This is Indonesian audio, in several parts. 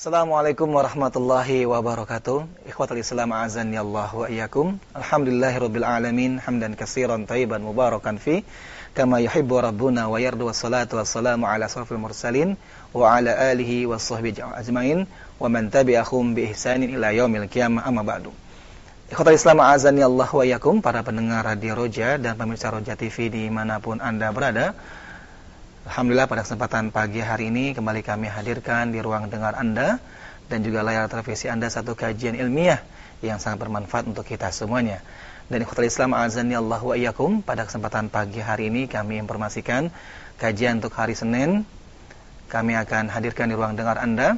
Assalamualaikum warahmatullahi wabarakatuh. Ikhwatul Islam azan ya Allah wa iyyakum. Alhamdulillahirabbil alamin hamdan katsiran tayyiban mubarakan fi kama yuhibbu rabbuna wa yardu wassalatu wassalamu ala asrafil mursalin wa ala alihi washabbihi ajmain wa man tabi'ahum bi ihsanin ila yaumil qiyamah amma ba'du. Ikhwatul Islam azan ya Allah wa iyyakum para pendengar Radio Roja dan pemirsa Roja TV di mana pun Anda berada. Alhamdulillah pada kesempatan pagi hari ini kembali kami hadirkan di ruang dengar Anda dan juga layar televisi Anda satu kajian ilmiah yang sangat bermanfaat untuk kita semuanya. Dan ikhwatul Islam azani Allah wa iyyakum pada kesempatan pagi hari ini kami informasikan kajian untuk hari Senin kami akan hadirkan di ruang dengar Anda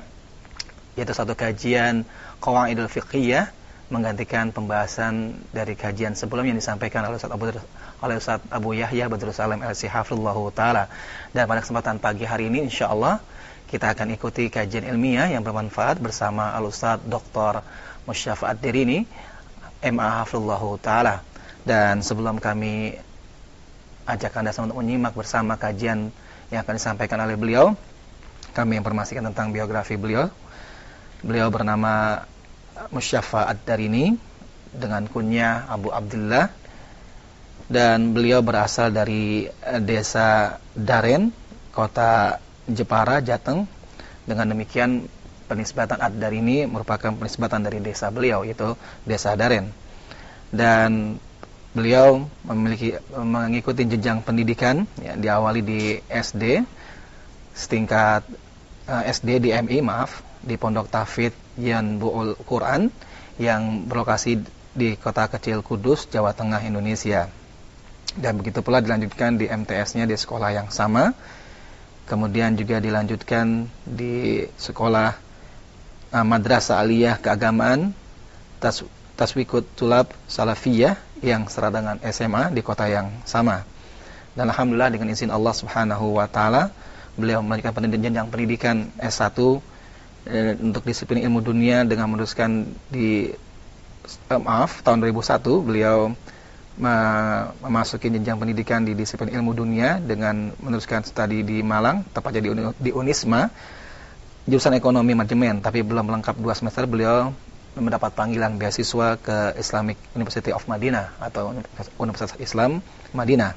yaitu satu kajian qawaidul fiqhiyah menggantikan pembahasan dari kajian sebelumnya yang disampaikan oleh Ustaz Abu oleh Ustaz Abu Yahya Badrul Salam LC Hafizullah taala. Dan pada kesempatan pagi hari ini insyaallah kita akan ikuti kajian ilmiah yang bermanfaat bersama Al Ustaz Dr. Musyafa Ad-Dirini MA Hafizullah taala. Dan sebelum kami ajak Anda untuk menyimak bersama kajian yang akan disampaikan oleh beliau, kami informasikan tentang biografi beliau. Beliau bernama Musyafa'at Darini dengan kunyah Abu Abdullah dan beliau berasal dari eh, desa Daren, kota Jepara, Jateng. Dengan demikian penisbatan Ad Darini merupakan penisbatan dari desa beliau yaitu desa Daren. Dan beliau memiliki mengikuti jenjang pendidikan ya, diawali di SD setingkat eh, SD di MI maaf di Pondok Tafid Yanbu'ul Quran yang berlokasi di kota kecil Kudus, Jawa Tengah, Indonesia. Dan begitu pula dilanjutkan di MTS-nya di sekolah yang sama. Kemudian juga dilanjutkan di sekolah uh, Madrasah Aliyah Keagamaan Tas Taswikut Tulab Salafiyah yang serah dengan SMA di kota yang sama. Dan alhamdulillah dengan izin Allah Subhanahu wa taala beliau melanjutkan pendidikan yang pendidikan S1 eh, untuk disiplin ilmu dunia dengan meneruskan di eh, maaf tahun 2001 beliau memasuki jenjang pendidikan di disiplin ilmu dunia dengan meneruskan studi di Malang tepatnya di, di Unisma jurusan ekonomi manajemen tapi belum lengkap dua semester beliau mendapat panggilan beasiswa ke Islamic University of Madinah atau Universitas Islam Madinah.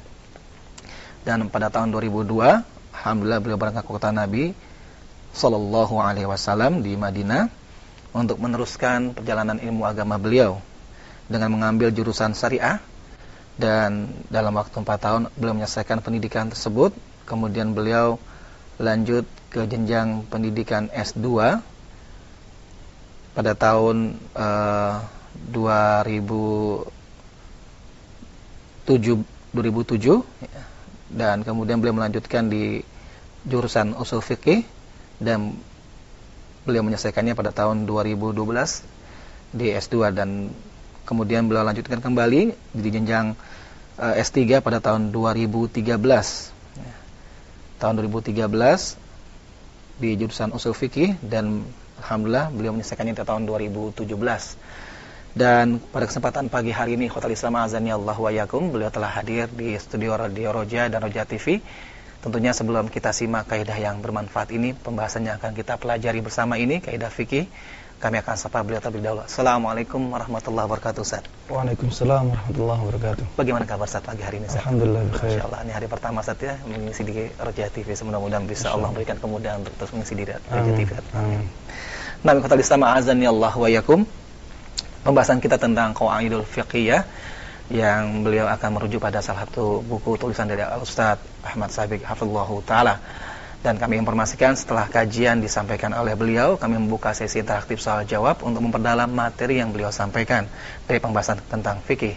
Dan pada tahun 2002 alhamdulillah beliau berangkat ke kota Nabi Sallallahu Alaihi Wasallam di Madinah untuk meneruskan perjalanan ilmu agama beliau dengan mengambil jurusan syariah dan dalam waktu 4 tahun beliau menyelesaikan pendidikan tersebut. Kemudian beliau lanjut ke jenjang pendidikan S2 pada tahun uh, 2007 2007 dan kemudian beliau melanjutkan di jurusan usul fikih. Dan beliau menyelesaikannya pada tahun 2012 di S2 dan kemudian beliau lanjutkan kembali di jenjang uh, eh, S3 pada tahun 2013 ya. tahun 2013 di jurusan usul fikih dan alhamdulillah beliau menyelesaikannya pada tahun 2017 dan pada kesempatan pagi hari ini Khotel Islam Azani Allah wa yakum beliau telah hadir di studio Radio Roja dan Roja TV Tentunya sebelum kita simak kaidah yang bermanfaat ini, pembahasannya akan kita pelajari bersama ini, kaidah fikih. Kami akan sapa beliau terlebih dahulu. Assalamualaikum warahmatullahi wabarakatuh, Ustaz. Waalaikumsalam warahmatullahi wabarakatuh. Bagaimana kabar Ustaz pagi hari ini, Ustaz? Alhamdulillah, baik. Insyaallah ini hari pertama Ustaz ya mengisi di Roja TV. Mudah-mudahan bisa Allah berikan kemudahan untuk terus mengisi di Roja TV. Amin. Nah, kata Islam azan ya Allah wa yakum. Pembahasan kita tentang qawaidul fiqhiyah yang beliau akan merujuk pada salah satu buku tulisan dari Al-Ustaz Ahmad Sabik Hafizullah Ta'ala dan kami informasikan setelah kajian disampaikan oleh beliau kami membuka sesi interaktif soal jawab untuk memperdalam materi yang beliau sampaikan dari pembahasan tentang fikih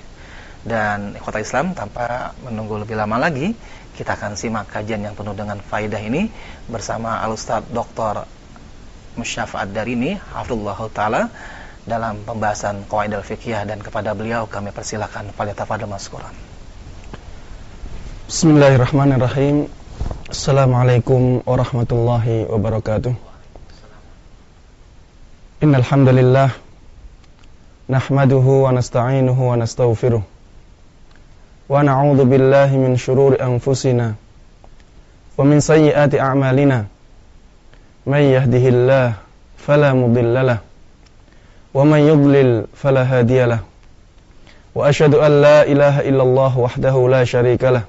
dan kota Islam tanpa menunggu lebih lama lagi kita akan simak kajian yang penuh dengan faidah ini bersama Al-Ustaz Dr. Musyafa'ad Darini Hafizullah Ta'ala dalam pembahasan qawaid al-fiqhiyah dan kepada beliau kami persilakan falyatafadhal maskuran. Bismillahirrahmanirrahim. Assalamualaikum warahmatullahi wabarakatuh. Innal hamdalillah nahmaduhu wa nasta'inuhu wa nastaghfiruh wa na'udzu billahi min shururi anfusina wa min sayyiati a'malina. May yahdihillahu fala mudhillalah wa man yudlil fala hadiyalah wa ashhadu an la ilaha illallah wahdahu la sharika lahu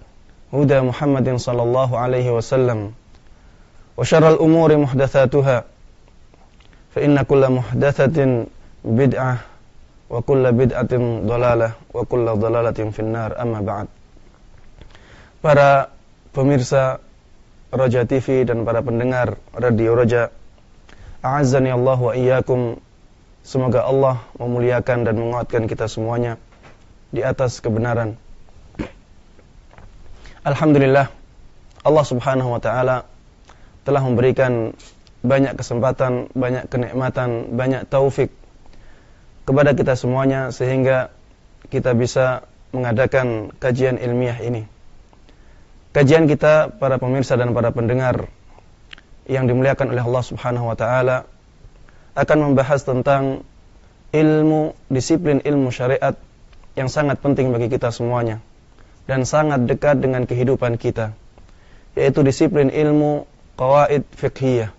هدى محمد صلى الله عليه وسلم وشر الأمور محدثاتها فإن كل محدثة بدعة وكل بدعة ضلالة وكل ضلالة في النار أما بعد Para pemirsa Roja TV dan para pendengar Radio Roja A'azzani Allah wa iyyakum Semoga Allah memuliakan dan menguatkan kita semuanya Di atas kebenaran Alhamdulillah Allah subhanahu wa ta'ala Telah memberikan banyak kesempatan, banyak kenikmatan, banyak taufik kepada kita semuanya sehingga kita bisa mengadakan kajian ilmiah ini. Kajian kita para pemirsa dan para pendengar yang dimuliakan oleh Allah Subhanahu wa taala akan membahas tentang ilmu disiplin ilmu syariat yang sangat penting bagi kita semuanya dan sangat dekat dengan kehidupan kita yaitu disiplin ilmu qawaid fiqhiyah.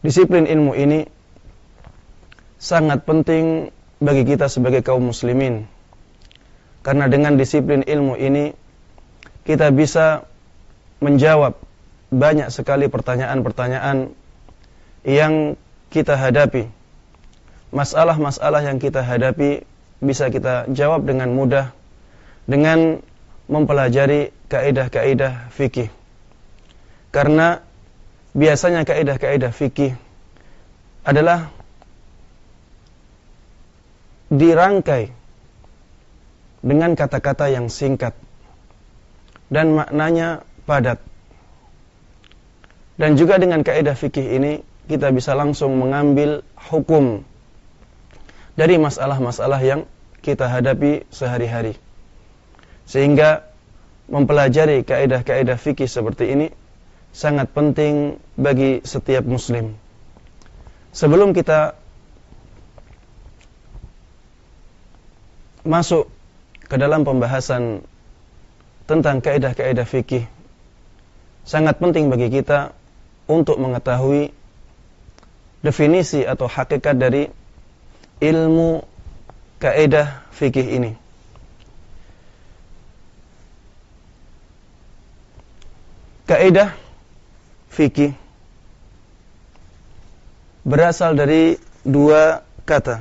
Disiplin ilmu ini sangat penting bagi kita sebagai kaum muslimin karena dengan disiplin ilmu ini kita bisa menjawab banyak sekali pertanyaan-pertanyaan yang kita hadapi. Masalah-masalah yang kita hadapi bisa kita jawab dengan mudah dengan mempelajari kaidah-kaidah fikih. Karena biasanya kaidah-kaidah fikih adalah dirangkai dengan kata-kata yang singkat dan maknanya padat. Dan juga dengan kaidah fikih ini kita bisa langsung mengambil hukum dari masalah-masalah yang kita hadapi sehari-hari. Sehingga mempelajari kaidah-kaidah fikih seperti ini sangat penting bagi setiap muslim. Sebelum kita masuk ke dalam pembahasan tentang kaidah-kaidah fikih sangat penting bagi kita untuk mengetahui definisi atau hakikat dari ilmu kaidah fikih ini. Kaidah fikih berasal dari dua kata.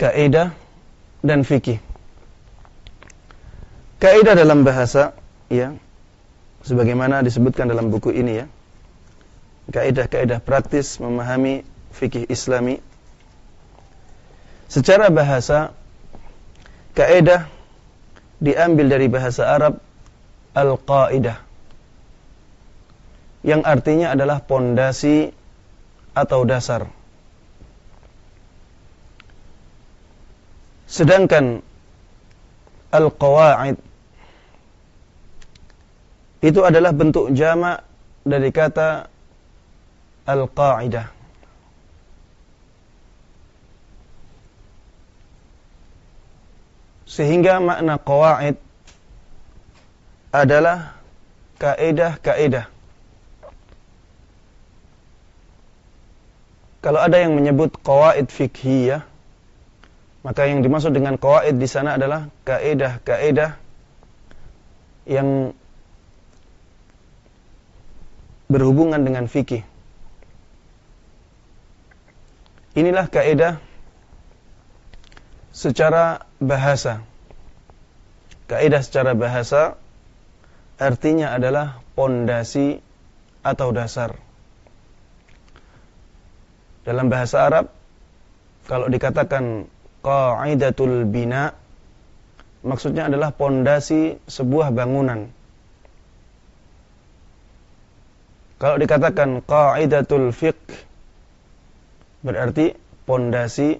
Kaidah dan fikih. Kaidah dalam bahasa ya sebagaimana disebutkan dalam buku ini ya. Kaidah-kaidah praktis memahami fikih Islami. Secara bahasa kaidah diambil dari bahasa Arab al-qaidah yang artinya adalah pondasi atau dasar. Sedangkan al-qawaid itu adalah bentuk jamak dari kata al-qaidah. Sehingga makna qawaid adalah kaidah-kaidah. Kalau ada yang menyebut qawaid fikhiyah maka yang dimaksud dengan qawaid di sana adalah kaidah-kaidah yang berhubungan dengan fikih. Inilah kaidah secara bahasa. Kaidah secara bahasa artinya adalah pondasi atau dasar. Dalam bahasa Arab kalau dikatakan qaidatul bina maksudnya adalah pondasi sebuah bangunan. Kalau dikatakan qaidatul fiqh berarti pondasi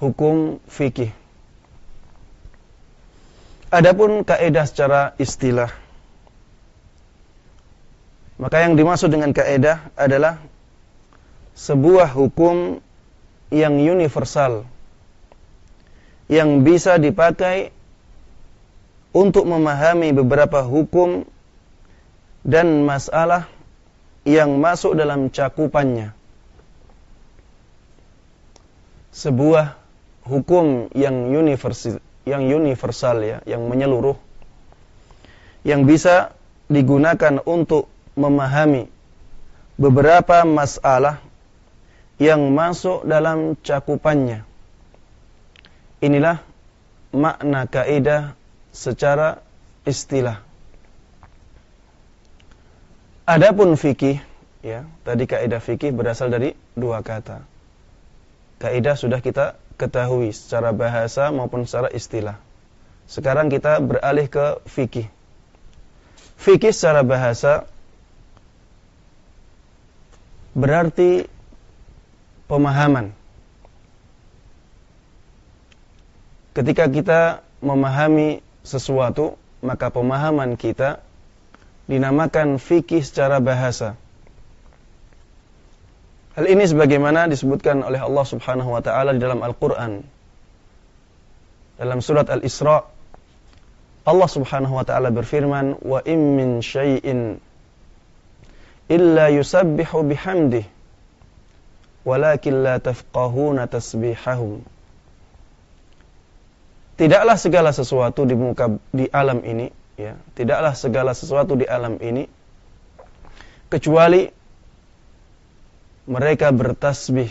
hukum fikih. Adapun kaidah secara istilah maka yang dimaksud dengan kaidah adalah sebuah hukum yang universal yang bisa dipakai untuk memahami beberapa hukum dan masalah yang masuk dalam cakupannya. Sebuah hukum yang universal yang universal ya, yang menyeluruh yang bisa digunakan untuk memahami beberapa masalah yang masuk dalam cakupannya. Inilah makna kaidah secara istilah. Adapun fikih, ya, tadi kaidah fikih berasal dari dua kata kaidah sudah kita ketahui secara bahasa maupun secara istilah. Sekarang kita beralih ke fikih. Fikih secara bahasa berarti pemahaman. Ketika kita memahami sesuatu, maka pemahaman kita dinamakan fikih secara bahasa. Hal ini sebagaimana disebutkan oleh Allah Subhanahu wa taala di dalam Al-Qur'an. Dalam surat Al-Isra Allah Subhanahu wa taala berfirman, "Wa in min syai'in illa yusabbihu bihamdih, walakin la tafqahuna tasbihahum." Tidaklah segala sesuatu di muka di alam ini, ya, tidaklah segala sesuatu di alam ini kecuali mereka bertasbih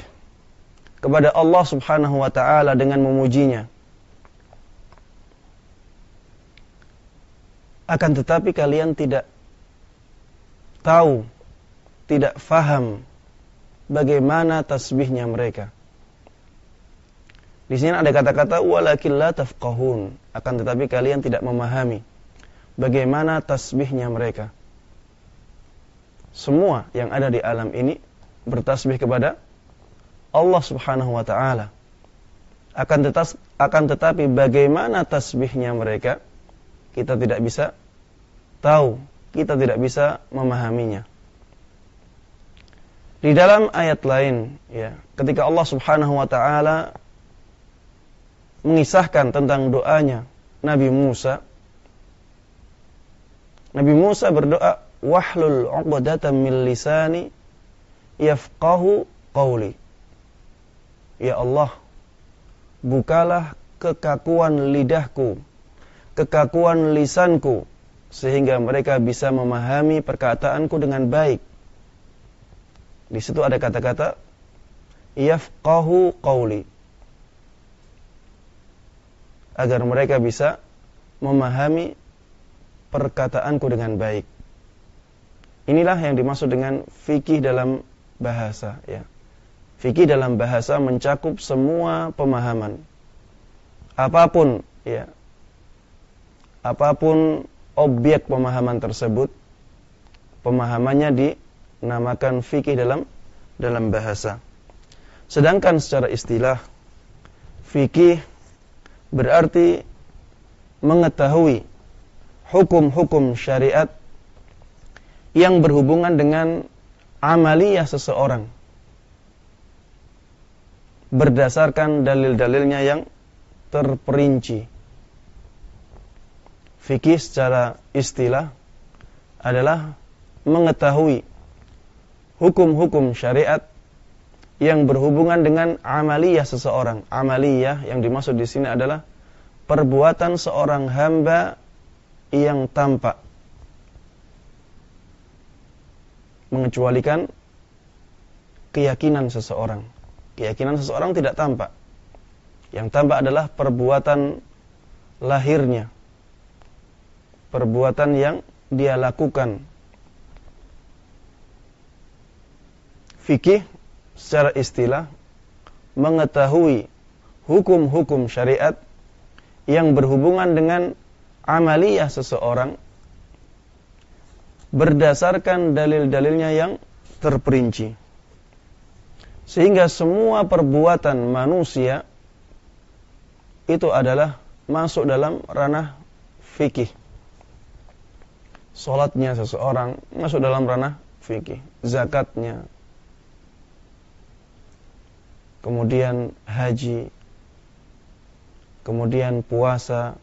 kepada Allah Subhanahu wa taala dengan memujinya. Akan tetapi kalian tidak tahu, tidak faham bagaimana tasbihnya mereka. Di sini ada kata-kata walakin la tafqahun, akan tetapi kalian tidak memahami bagaimana tasbihnya mereka. Semua yang ada di alam ini bertasbih kepada Allah Subhanahu wa taala. Akan tetas, akan tetapi bagaimana tasbihnya mereka kita tidak bisa tahu, kita tidak bisa memahaminya. Di dalam ayat lain ya, ketika Allah Subhanahu wa taala mengisahkan tentang doanya Nabi Musa Nabi Musa berdoa wahlul 'uqdatam min lisani yafqahu qawli. Ya Allah, bukalah kekakuan lidahku, kekakuan lisanku, sehingga mereka bisa memahami perkataanku dengan baik. Di situ ada kata-kata yafqahu qawli. Agar mereka bisa memahami perkataanku dengan baik. Inilah yang dimaksud dengan fikih dalam bahasa ya. Fikih dalam bahasa mencakup semua pemahaman. Apa pun ya. Apa pun objek pemahaman tersebut pemahamannya dinamakan fikih dalam dalam bahasa. Sedangkan secara istilah fikih berarti mengetahui hukum-hukum syariat yang berhubungan dengan amaliyah seseorang berdasarkan dalil-dalilnya yang terperinci. Fikih secara istilah adalah mengetahui hukum-hukum syariat yang berhubungan dengan amaliyah seseorang. Amaliyah yang dimaksud di sini adalah perbuatan seorang hamba yang tampak mengecualikan keyakinan seseorang. keyakinan seseorang tidak tampak. Yang tampak adalah perbuatan lahirnya. Perbuatan yang dia lakukan. Fikih secara istilah mengetahui hukum-hukum syariat yang berhubungan dengan amaliyah seseorang berdasarkan dalil-dalilnya yang terperinci. Sehingga semua perbuatan manusia itu adalah masuk dalam ranah fikih. Salatnya seseorang masuk dalam ranah fikih, zakatnya. Kemudian haji, kemudian puasa,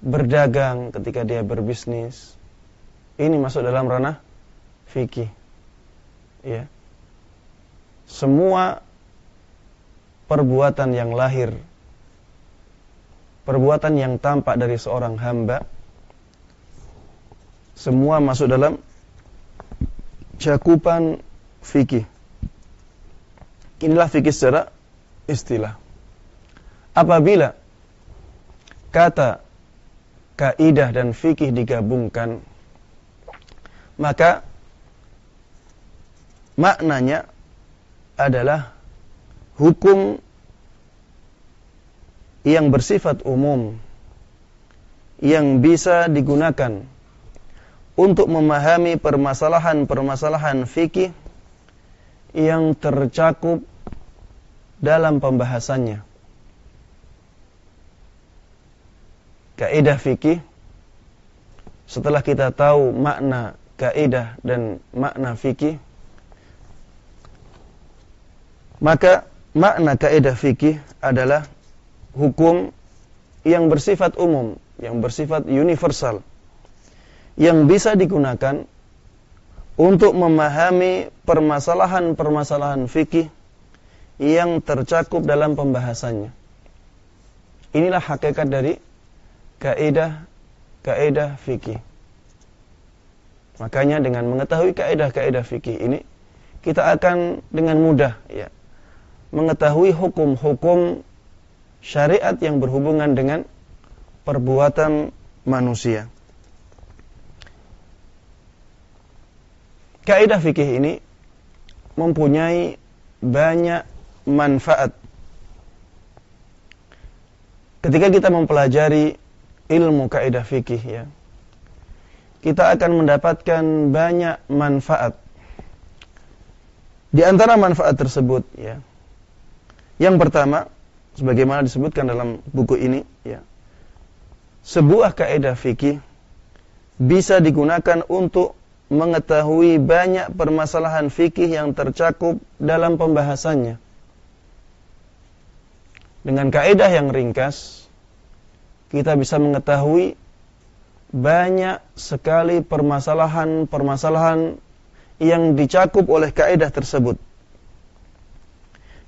berdagang ketika dia berbisnis. Ini masuk dalam ranah fikih. Ya. Semua perbuatan yang lahir perbuatan yang tampak dari seorang hamba semua masuk dalam cakupan fikih. Inilah fikih secara istilah. Apabila kata kaidah dan fikih digabungkan maka maknanya adalah hukum yang bersifat umum yang bisa digunakan untuk memahami permasalahan-permasalahan fikih yang tercakup dalam pembahasannya. Kaidah fikih setelah kita tahu makna kaidah dan makna fikih maka makna kaidah fikih adalah hukum yang bersifat umum, yang bersifat universal yang bisa digunakan untuk memahami permasalahan-permasalahan fikih yang tercakup dalam pembahasannya. Inilah hakikat dari kaidah fikih. Makanya dengan mengetahui kaidah-kaidah fikih ini kita akan dengan mudah ya mengetahui hukum-hukum syariat yang berhubungan dengan perbuatan manusia. Kaidah fikih ini mempunyai banyak manfaat. Ketika kita mempelajari ilmu kaidah fikih ya, kita akan mendapatkan banyak manfaat. Di antara manfaat tersebut ya, yang pertama, sebagaimana disebutkan dalam buku ini ya, sebuah kaidah fikih bisa digunakan untuk mengetahui banyak permasalahan fikih yang tercakup dalam pembahasannya. Dengan kaidah yang ringkas, kita bisa mengetahui banyak sekali permasalahan-permasalahan yang dicakup oleh kaidah tersebut.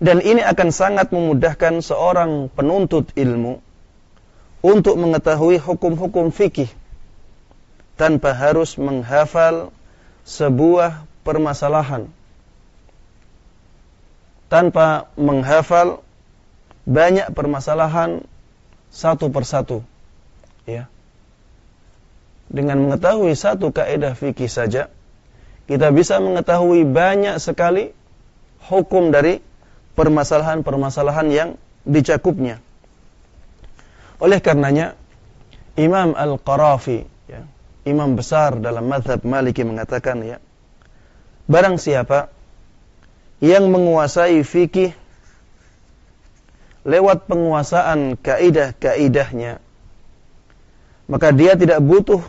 Dan ini akan sangat memudahkan seorang penuntut ilmu untuk mengetahui hukum-hukum fikih tanpa harus menghafal sebuah permasalahan tanpa menghafal banyak permasalahan satu persatu. Ya. Dengan mengetahui satu kaidah fikih saja kita bisa mengetahui banyak sekali hukum dari permasalahan-permasalahan yang dicakupnya. Oleh karenanya Imam Al-Qarafi imam besar dalam madhab maliki mengatakan ya barang siapa yang menguasai fikih lewat penguasaan kaidah-kaidahnya maka dia tidak butuh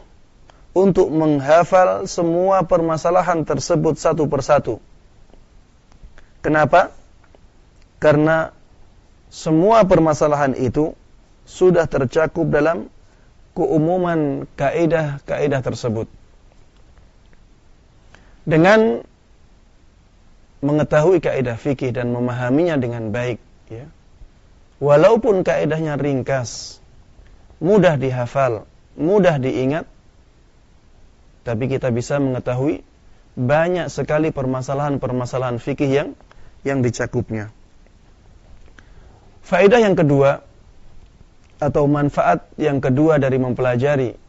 untuk menghafal semua permasalahan tersebut satu persatu. Kenapa? Karena semua permasalahan itu sudah tercakup dalam keumuman kaidah-kaidah tersebut. Dengan mengetahui kaidah fikih dan memahaminya dengan baik, ya. Walaupun kaidahnya ringkas, mudah dihafal, mudah diingat, tapi kita bisa mengetahui banyak sekali permasalahan-permasalahan fikih yang yang dicakupnya. Faedah yang kedua atau manfaat yang kedua dari mempelajari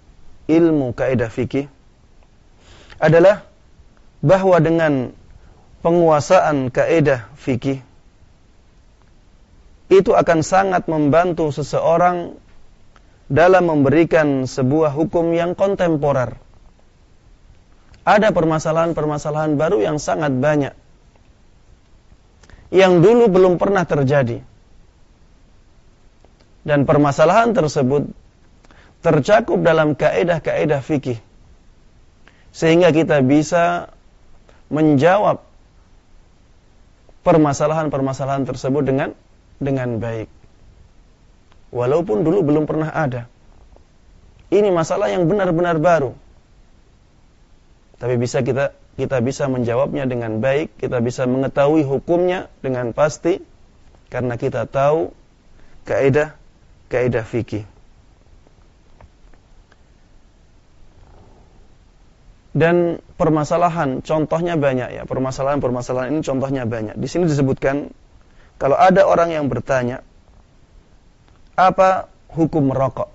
ilmu kaidah fikih adalah bahwa dengan penguasaan kaidah fikih itu akan sangat membantu seseorang dalam memberikan sebuah hukum yang kontemporer. Ada permasalahan-permasalahan baru yang sangat banyak yang dulu belum pernah terjadi. Dan permasalahan tersebut tercakup dalam kaedah-kaedah fikih. Sehingga kita bisa menjawab permasalahan-permasalahan tersebut dengan dengan baik. Walaupun dulu belum pernah ada. Ini masalah yang benar-benar baru. Tapi bisa kita kita bisa menjawabnya dengan baik, kita bisa mengetahui hukumnya dengan pasti karena kita tahu kaidah kaidah fikih. Dan permasalahan contohnya banyak ya, permasalahan-permasalahan ini contohnya banyak. Di sini disebutkan kalau ada orang yang bertanya, apa hukum merokok?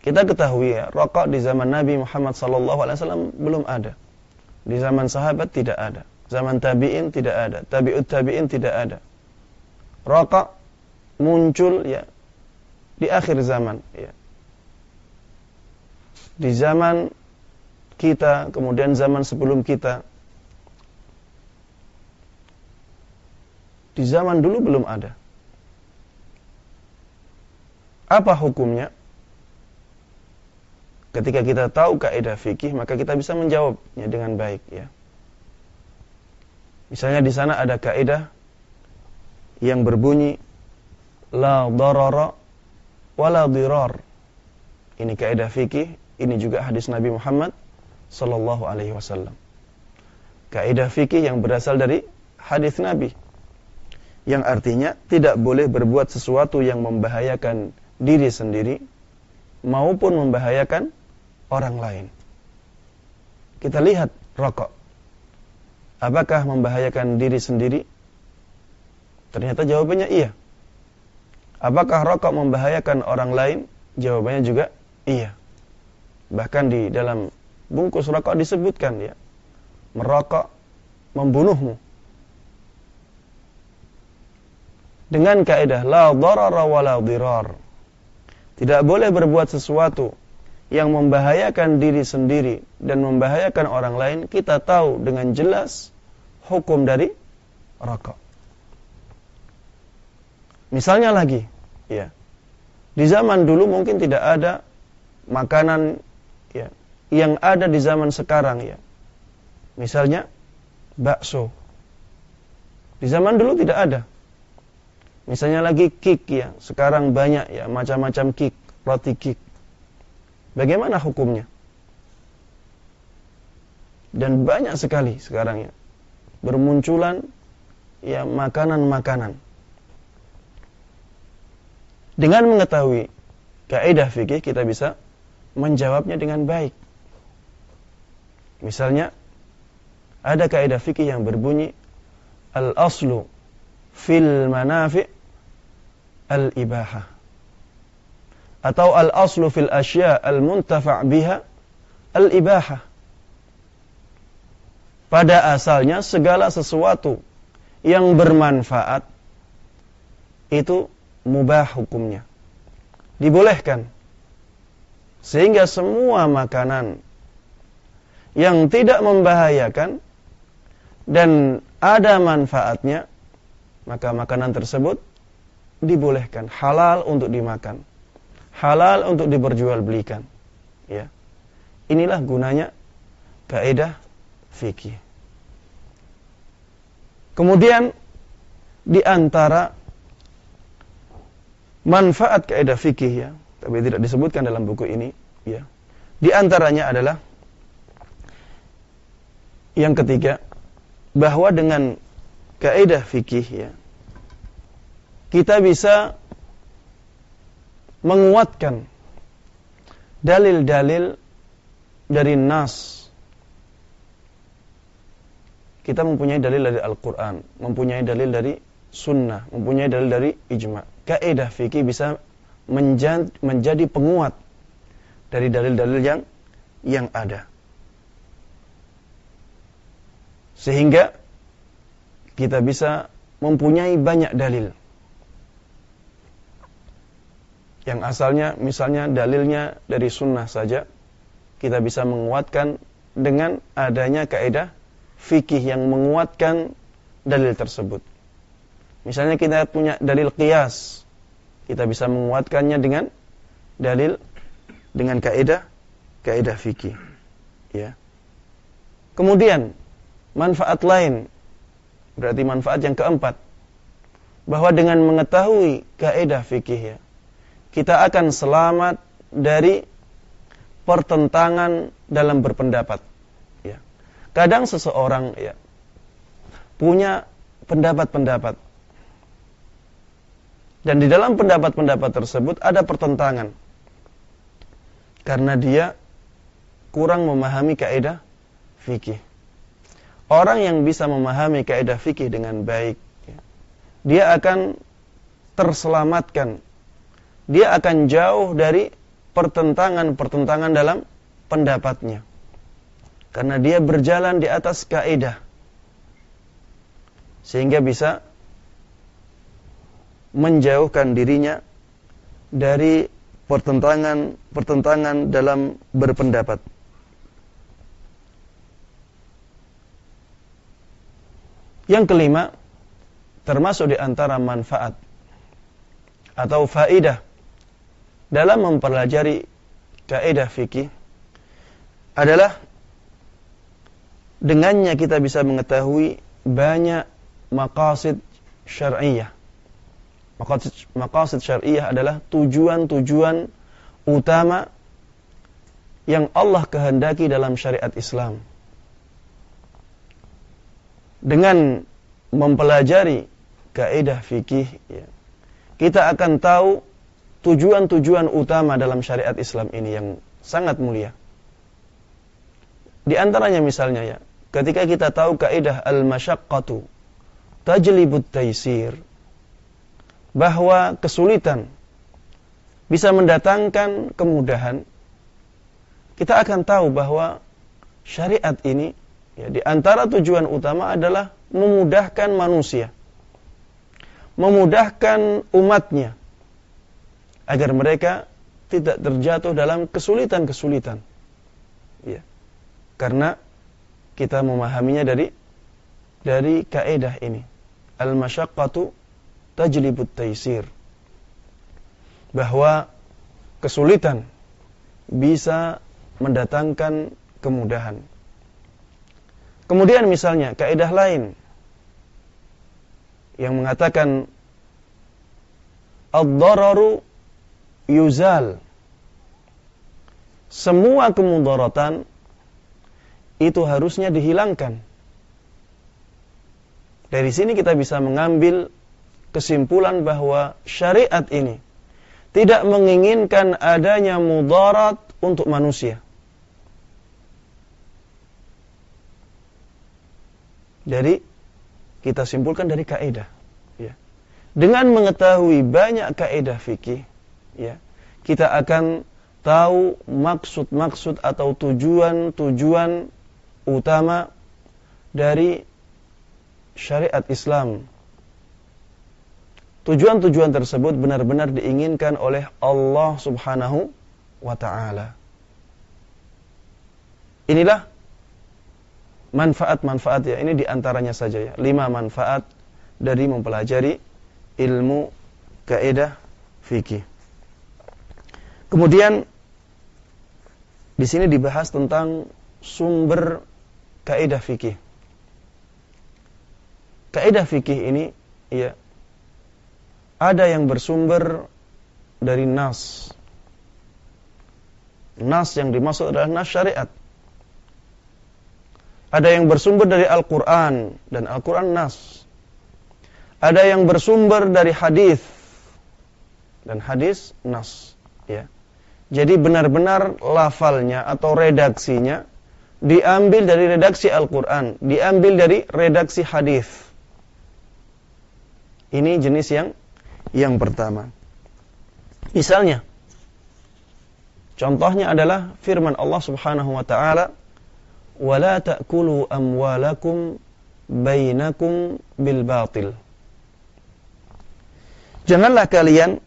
Kita ketahui ya, rokok di zaman Nabi Muhammad SAW belum ada. Di zaman sahabat tidak ada. Zaman tabi'in tidak ada. Tabi'ut tabi'in tidak ada. Rokok muncul ya di akhir zaman ya. Di zaman kita, kemudian zaman sebelum kita Di zaman dulu belum ada. Apa hukumnya? Ketika kita tahu kaidah fikih, maka kita bisa menjawabnya dengan baik ya. Misalnya di sana ada kaidah yang berbunyi la darara wala dirar. Ini kaidah fikih, ini juga hadis Nabi Muhammad sallallahu alaihi wasallam. Kaidah fikih yang berasal dari hadis Nabi yang artinya tidak boleh berbuat sesuatu yang membahayakan diri sendiri maupun membahayakan orang lain. Kita lihat rokok. Apakah membahayakan diri sendiri? Ternyata jawabannya iya. Apakah rokok membahayakan orang lain? Jawabannya juga iya. Bahkan di dalam bungkus rokok disebutkan ya, merokok membunuhmu. Dengan kaidah la darara wa la dirar. Tidak boleh berbuat sesuatu yang membahayakan diri sendiri dan membahayakan orang lain, kita tahu dengan jelas hukum dari rokok. Misalnya lagi, ya. Di zaman dulu mungkin tidak ada makanan ya yang ada di zaman sekarang ya. Misalnya bakso. Di zaman dulu tidak ada. Misalnya lagi kick ya, sekarang banyak ya macam-macam kick, roti kick. Bagaimana hukumnya? Dan banyak sekali sekarang ya bermunculan ya makanan-makanan. Dengan mengetahui kaidah fikih kita bisa menjawabnya dengan baik. Misalnya ada kaidah fikih yang berbunyi al-aslu fil manafi' al-ibahah atau al-aslu fil asya al-muntafa' biha al-ibahah pada asalnya segala sesuatu yang bermanfaat itu mubah hukumnya. Dibolehkan. Sehingga semua makanan yang tidak membahayakan dan ada manfaatnya maka makanan tersebut dibolehkan. Halal untuk dimakan. Halal untuk diperjualbelikan. Ya. Inilah gunanya kaidah fikih. Kemudian di antara manfaat kaidah fikih ya tapi tidak disebutkan dalam buku ini ya di antaranya adalah yang ketiga bahwa dengan kaidah fikih ya kita bisa menguatkan dalil-dalil dari nas. kita mempunyai dalil dari Al-Quran, mempunyai dalil dari Sunnah, mempunyai dalil dari Ijma. Kaidah fikih bisa menjadi penguat dari dalil-dalil yang yang ada. Sehingga kita bisa mempunyai banyak dalil. Yang asalnya misalnya dalilnya dari sunnah saja, kita bisa menguatkan dengan adanya kaidah fikih yang menguatkan dalil tersebut. Misalnya kita punya dalil qiyas, kita bisa menguatkannya dengan dalil dengan kaidah kaidah fikih. Ya. Kemudian manfaat lain berarti manfaat yang keempat bahwa dengan mengetahui kaidah fikih ya kita akan selamat dari pertentangan dalam berpendapat ya. Kadang seseorang ya punya pendapat-pendapat dan di dalam pendapat-pendapat tersebut ada pertentangan karena dia kurang memahami kaidah fikih. Orang yang bisa memahami kaidah fikih dengan baik, ya, dia akan terselamatkan. Dia akan jauh dari pertentangan-pertentangan dalam pendapatnya. Karena dia berjalan di atas kaidah. Sehingga bisa menjauhkan dirinya dari pertentangan-pertentangan dalam berpendapat. Yang kelima, termasuk di antara manfaat atau faidah dalam mempelajari kaidah fikih adalah dengannya kita bisa mengetahui banyak maqasid syar'iyyah Maqasid, maqasid syariah adalah tujuan-tujuan utama yang Allah kehendaki dalam syariat Islam. Dengan mempelajari kaidah fikih, ya, kita akan tahu tujuan-tujuan utama dalam syariat Islam ini yang sangat mulia. Di antaranya misalnya ya, ketika kita tahu kaidah al-masyaqqatu tajlibut taisir, bahwa kesulitan bisa mendatangkan kemudahan, kita akan tahu bahwa syariat ini ya, di antara tujuan utama adalah memudahkan manusia, memudahkan umatnya agar mereka tidak terjatuh dalam kesulitan-kesulitan. Ya. Karena kita memahaminya dari dari kaidah ini. Al-masyaqqatu tajlibut taisir. Bahwa kesulitan bisa mendatangkan kemudahan. Kemudian misalnya kaidah lain yang mengatakan ad-dararu yuzal. Semua kemudaratan itu harusnya dihilangkan. Dari sini kita bisa mengambil kesimpulan bahwa syariat ini tidak menginginkan adanya mudarat untuk manusia. Jadi kita simpulkan dari kaidah. Ya. Dengan mengetahui banyak kaidah fikih, ya, kita akan tahu maksud-maksud atau tujuan-tujuan utama dari syariat Islam tujuan-tujuan tersebut benar-benar diinginkan oleh Allah Subhanahu wa taala. Inilah manfaat-manfaat ya. Ini di antaranya saja ya. Lima manfaat dari mempelajari ilmu kaidah fikih. Kemudian di sini dibahas tentang sumber kaidah fikih. Kaidah fikih ini ya ada yang bersumber dari nas. Nas yang dimaksud adalah nas syariat. Ada yang bersumber dari Al-Quran dan Al-Quran nas. Ada yang bersumber dari hadis dan hadis nas. Ya. Jadi benar-benar lafalnya atau redaksinya diambil dari redaksi Al-Quran, diambil dari redaksi hadis. Ini jenis yang yang pertama. Misalnya, contohnya adalah firman Allah Subhanahu wa taala, "Wala ta'kulu amwalakum bainakum bil batil." Janganlah kalian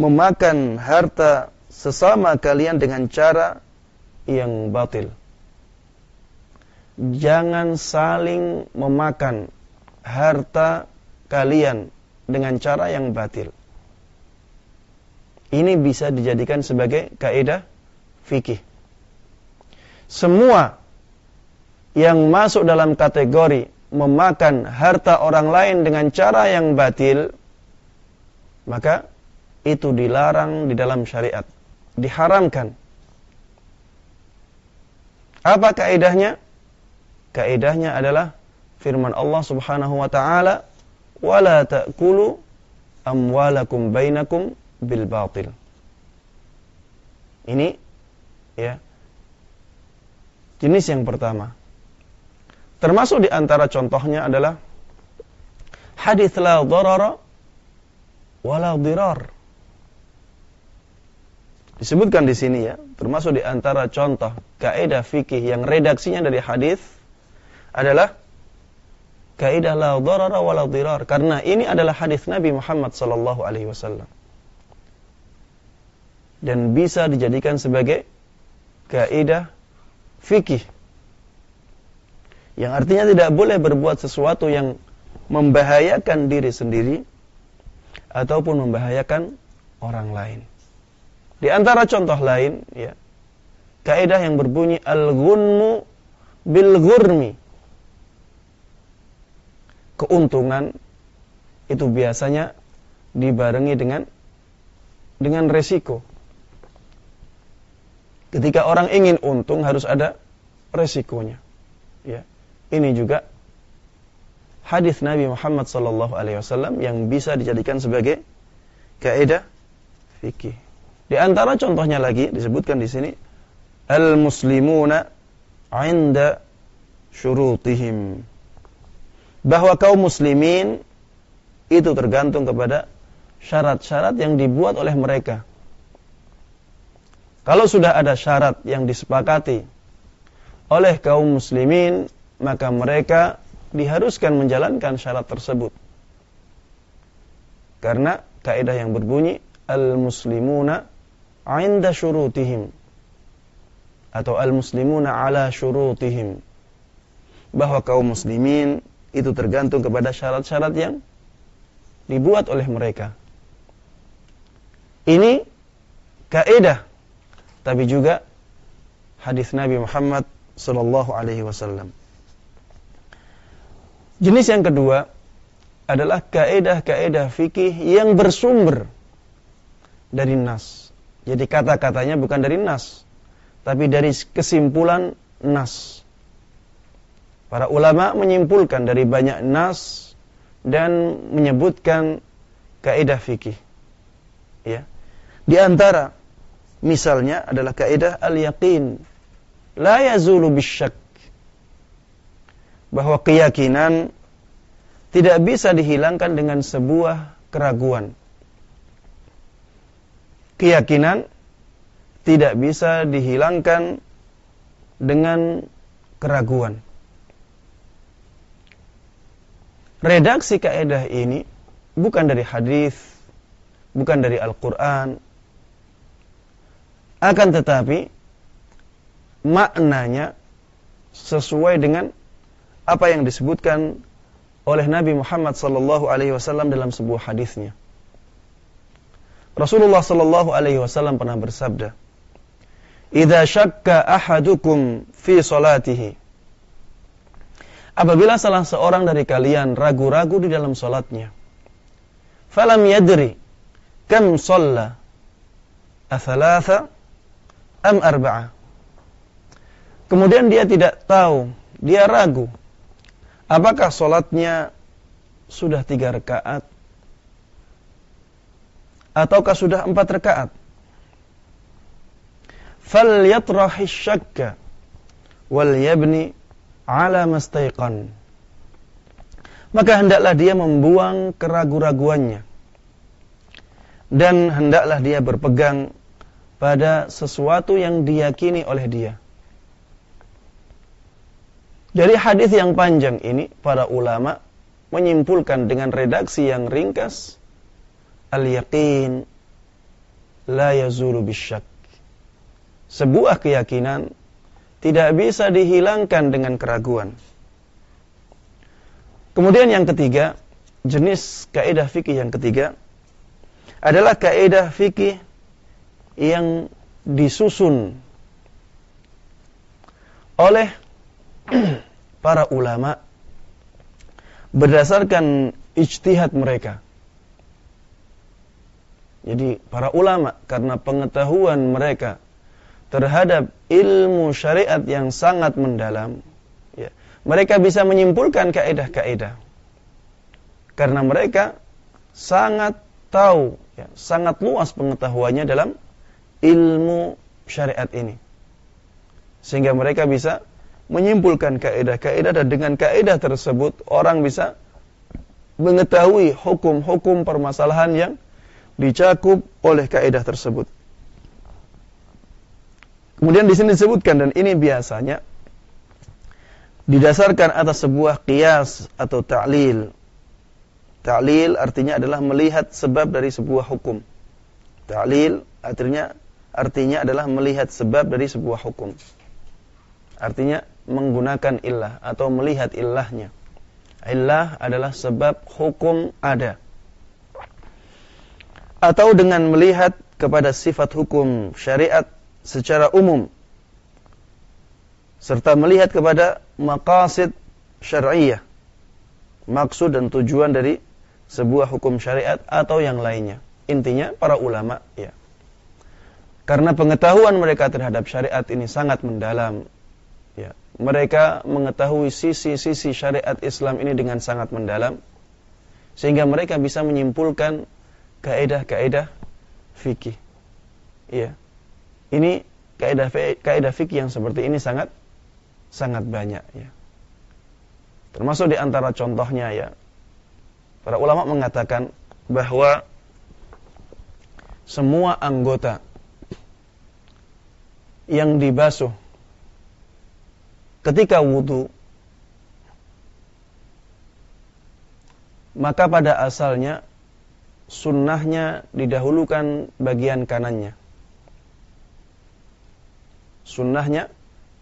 memakan harta sesama kalian dengan cara yang batil. Jangan saling memakan harta kalian dengan cara yang batil. Ini bisa dijadikan sebagai kaidah fikih. Semua yang masuk dalam kategori memakan harta orang lain dengan cara yang batil, maka itu dilarang di dalam syariat, diharamkan. Apa kaidahnya? Kaidahnya adalah firman Allah Subhanahu wa taala, "Wala ta'kulu amwalakum bainakum bil batil." Ini ya. Jenis yang pertama. Termasuk di antara contohnya adalah hadis la darara wala dirar. Disebutkan di sini ya, termasuk di antara contoh kaidah fikih yang redaksinya dari hadis adalah kaidah la darara wala dirar karena ini adalah hadis Nabi Muhammad sallallahu alaihi wasallam. Dan bisa dijadikan sebagai kaidah fikih yang artinya tidak boleh berbuat sesuatu yang membahayakan diri sendiri ataupun membahayakan orang lain. Di antara contoh lain, ya, kaidah yang berbunyi al-ghunmu bil ghurmi. Keuntungan itu biasanya dibarengi dengan dengan resiko. Ketika orang ingin untung harus ada resikonya. Ya. Ini juga hadis Nabi Muhammad wasallam yang bisa dijadikan sebagai kaidah fikih. Di antara contohnya lagi disebutkan di sini al-muslimuna 'inda syurutihim. Bahwa kaum muslimin itu tergantung kepada syarat-syarat yang dibuat oleh mereka. Kalau sudah ada syarat yang disepakati oleh kaum muslimin, maka mereka diharuskan menjalankan syarat tersebut. Karena kaidah yang berbunyi al-muslimuna 'inda syurutihim atau al-muslimuna ala syurutihim bahwa kaum muslimin itu tergantung kepada syarat-syarat yang dibuat oleh mereka. Ini kaidah tapi juga hadis Nabi Muhammad sallallahu alaihi wasallam. Jenis yang kedua adalah kaidah-kaidah fikih yang bersumber dari nas. Jadi kata-katanya bukan dari nas, tapi dari kesimpulan nas. Para ulama menyimpulkan dari banyak nas dan menyebutkan kaidah fikih. Ya. Di antara misalnya adalah kaidah al-yaqin. La yazulu bisyak. Bahwa keyakinan tidak bisa dihilangkan dengan sebuah keraguan keyakinan tidak bisa dihilangkan dengan keraguan. Redaksi kaidah ini bukan dari hadis, bukan dari Al-Qur'an. Akan tetapi maknanya sesuai dengan apa yang disebutkan oleh Nabi Muhammad sallallahu alaihi wasallam dalam sebuah hadisnya. Rasulullah sallallahu alaihi wasallam pernah bersabda, "Idza syakka ahadukum fi salatihi" Apabila salah seorang dari kalian ragu-ragu di dalam salatnya, falam yadri kam shalla athalatha am arba'a. Kemudian dia tidak tahu, dia ragu apakah salatnya sudah tiga rakaat ataukah sudah empat rakaat. Fal yatrahi syakka wal yabni ala mastaiqan. Maka hendaklah dia membuang keraguan-raguannya. Dan hendaklah dia berpegang pada sesuatu yang diyakini oleh dia. Dari hadis yang panjang ini, para ulama menyimpulkan dengan redaksi yang ringkas, al-yaqin la yazulu bisyak. Sebuah keyakinan tidak bisa dihilangkan dengan keraguan. Kemudian yang ketiga, jenis kaidah fikih yang ketiga adalah kaidah fikih yang disusun oleh para ulama berdasarkan ijtihad mereka. Jadi para ulama karena pengetahuan mereka terhadap ilmu syariat yang sangat mendalam, ya, mereka bisa menyimpulkan kaidah-kaidah. Karena mereka sangat tahu, ya, sangat luas pengetahuannya dalam ilmu syariat ini. Sehingga mereka bisa menyimpulkan kaidah-kaidah dan dengan kaidah tersebut orang bisa mengetahui hukum-hukum permasalahan yang dicakup oleh kaidah tersebut. Kemudian di sini disebutkan dan ini biasanya didasarkan atas sebuah qiyas atau ta'lil. Ta'lil artinya adalah melihat sebab dari sebuah hukum. Ta'lil artinya artinya adalah melihat sebab dari sebuah hukum. Artinya menggunakan illah atau melihat illahnya. Illah adalah sebab hukum ada. Atau dengan melihat kepada sifat hukum syariat secara umum serta melihat kepada maqasid syar'iyyah maksud dan tujuan dari sebuah hukum syariat atau yang lainnya. Intinya para ulama ya. Karena pengetahuan mereka terhadap syariat ini sangat mendalam ya. Mereka mengetahui sisi-sisi syariat Islam ini dengan sangat mendalam sehingga mereka bisa menyimpulkan kaidah-kaidah fikih ya ini kaidah kaidah fikih yang seperti ini sangat sangat banyak ya. Termasuk di antara contohnya ya. Para ulama mengatakan bahwa semua anggota yang dibasuh ketika wudhu maka pada asalnya sunnahnya didahulukan bagian kanannya Sunnahnya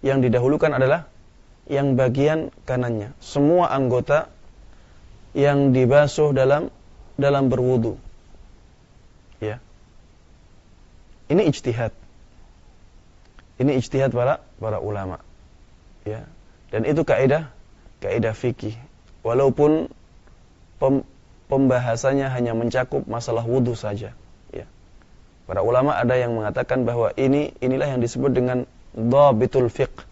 yang didahulukan adalah yang bagian kanannya. Semua anggota yang dibasuh dalam dalam berwudu. Ya. Ini ijtihad. Ini ijtihad para para ulama. Ya. Dan itu kaidah kaidah fikih. Walaupun pem, pembahasannya hanya mencakup masalah wudu saja. Ya. Para ulama ada yang mengatakan bahwa ini inilah yang disebut dengan dhabitul fiqh.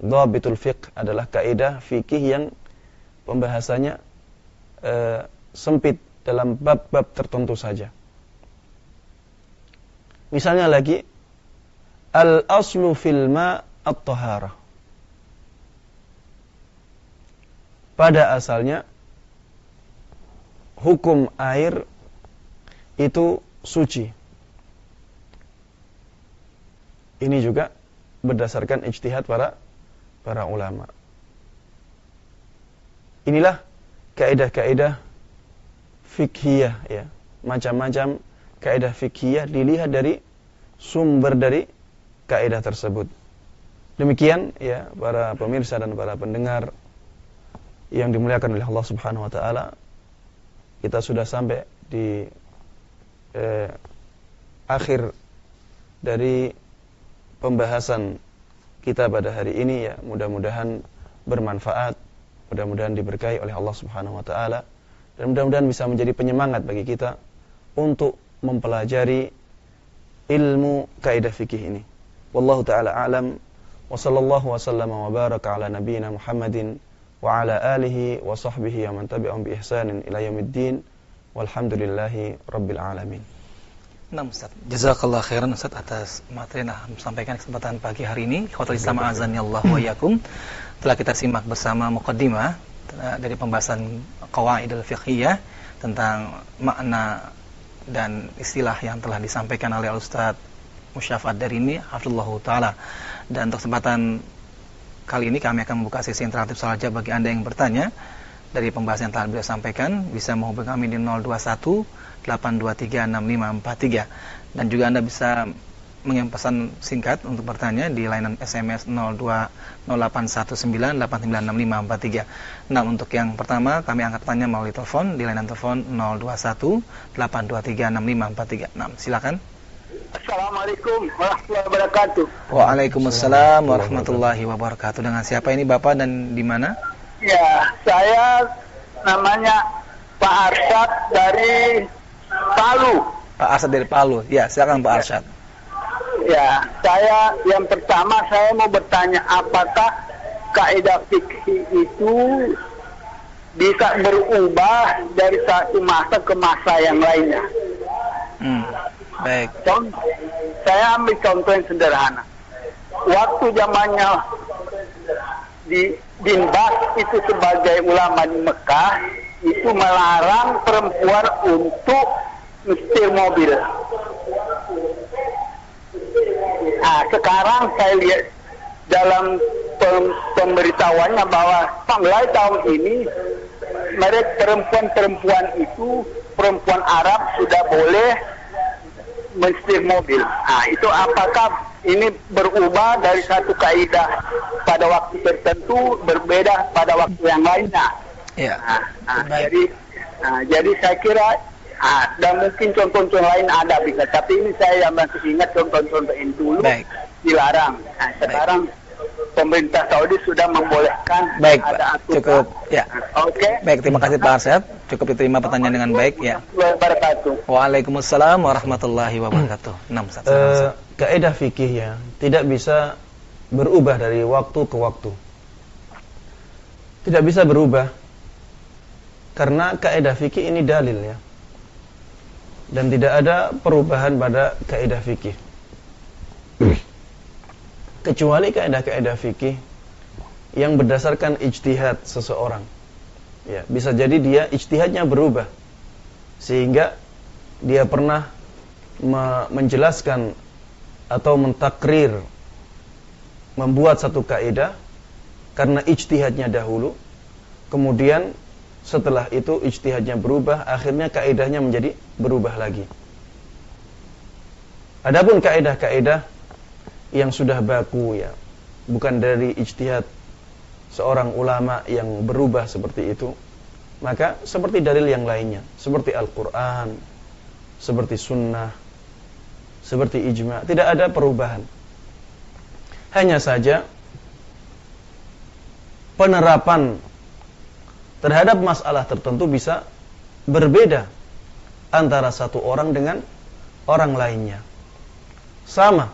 Dhabitul fiqh adalah kaidah fikih yang pembahasannya uh, sempit dalam bab-bab tertentu saja. Misalnya lagi al aslu fil ma at-taharah. Pada asalnya hukum air itu suci. Ini juga berdasarkan ijtihad para para ulama. Inilah kaidah-kaidah fikhiyah ya. Macam-macam kaidah fikhiyah dilihat dari sumber dari kaidah tersebut. Demikian ya para pemirsa dan para pendengar yang dimuliakan oleh Allah Subhanahu wa taala. Kita sudah sampai di eh, akhir dari pembahasan kita pada hari ini ya mudah-mudahan bermanfaat, mudah-mudahan diberkahi oleh Allah Subhanahu wa taala dan mudah-mudahan bisa menjadi penyemangat bagi kita untuk mempelajari ilmu kaidah fikih ini. Wallahu taala alam wa sallallahu wa sallama wa Muhammadin wa ala alihi wa sahbihi wa man tabi'ahum bi ihsanin ila yaumiddin walhamdulillahi rabbil alamin. Nah, Ustaz. Jazakallah khairan Ustaz atas materi yang sampaikan kesempatan pagi hari ini. Khotul Islam azan ya Allah wa yakum. Telah kita simak bersama muqaddimah eh, dari pembahasan qawaidul fiqhiyah tentang makna dan istilah yang telah disampaikan oleh Ustaz Musyafat dari ini Hafizullah Ta'ala dan untuk kesempatan kali ini kami akan membuka sesi interaktif saja bagi Anda yang bertanya dari pembahasan yang telah beliau sampaikan bisa menghubungi kami di 021 823 6543 dan juga Anda bisa mengirim pesan singkat untuk bertanya di layanan SMS 020819896543. Nah, untuk yang pertama kami angkat tanya melalui telepon di layanan telepon 0218236543. Nah, silakan. Assalamualaikum warahmatullahi wabarakatuh. Waalaikumsalam warahmatullahi wabarakatuh. Dengan siapa ini Bapak dan di mana? Ya, saya namanya Pak Arsyad dari Palu. Pak Arsyad dari Palu. Ya, silakan Pak Arsyad. Ya, saya yang pertama saya mau bertanya apakah kaidah fikih itu bisa berubah dari satu masa ke masa yang lainnya. Hmm, baik. Contoh, saya ambil contoh yang sederhana. Waktu zamannya di bin Bas itu sebagai ulama di Mekah itu melarang perempuan untuk nyetir mobil. Nah, sekarang saya lihat dalam pem- pemberitahuannya bahwa mulai tahun ini mereka perempuan-perempuan itu perempuan Arab sudah boleh menyetir mobil. Nah, itu apakah ini berubah dari satu kaidah pada waktu tertentu berbeda pada waktu yang lainnya? Ya. Nah, nah, Baik. jadi nah, jadi saya kira ah, dan mungkin contoh-contoh lain ada bisa, tapi ini saya yang masih ingat contoh-contoh ini dulu Baik. dilarang. Nah, sekarang pemerintah Saudi sudah membolehkan Baik, ada aturan. Cukup. Ya. Oke. Baik, terima kasih Pak Arsyad. Cukup diterima pertanyaan dengan baik ya. Waalaikumsalam warahmatullahi wabarakatuh. Enam Ustaz. silakan, Eh, Ustaz. kaidah fikih ya tidak bisa berubah dari waktu ke waktu. Tidak bisa berubah karena kaidah fikih ini dalil ya. Dan tidak ada perubahan pada kaidah fikih. Kecuali kaidah-kaidah fikih yang berdasarkan ijtihad seseorang. Ya, bisa jadi dia ijtihadnya berubah. Sehingga dia pernah me- menjelaskan atau mentakrir membuat satu kaidah karena ijtihadnya dahulu. Kemudian setelah itu ijtihadnya berubah akhirnya kaidahnya menjadi berubah lagi. Adapun kaidah-kaidah yang sudah baku ya. Bukan dari ijtihad seorang ulama yang berubah seperti itu. Maka seperti dalil yang lainnya seperti Al-Qur'an seperti sunnah seperti ijma tidak ada perubahan. Hanya saja penerapan terhadap masalah tertentu bisa berbeda antara satu orang dengan orang lainnya. Sama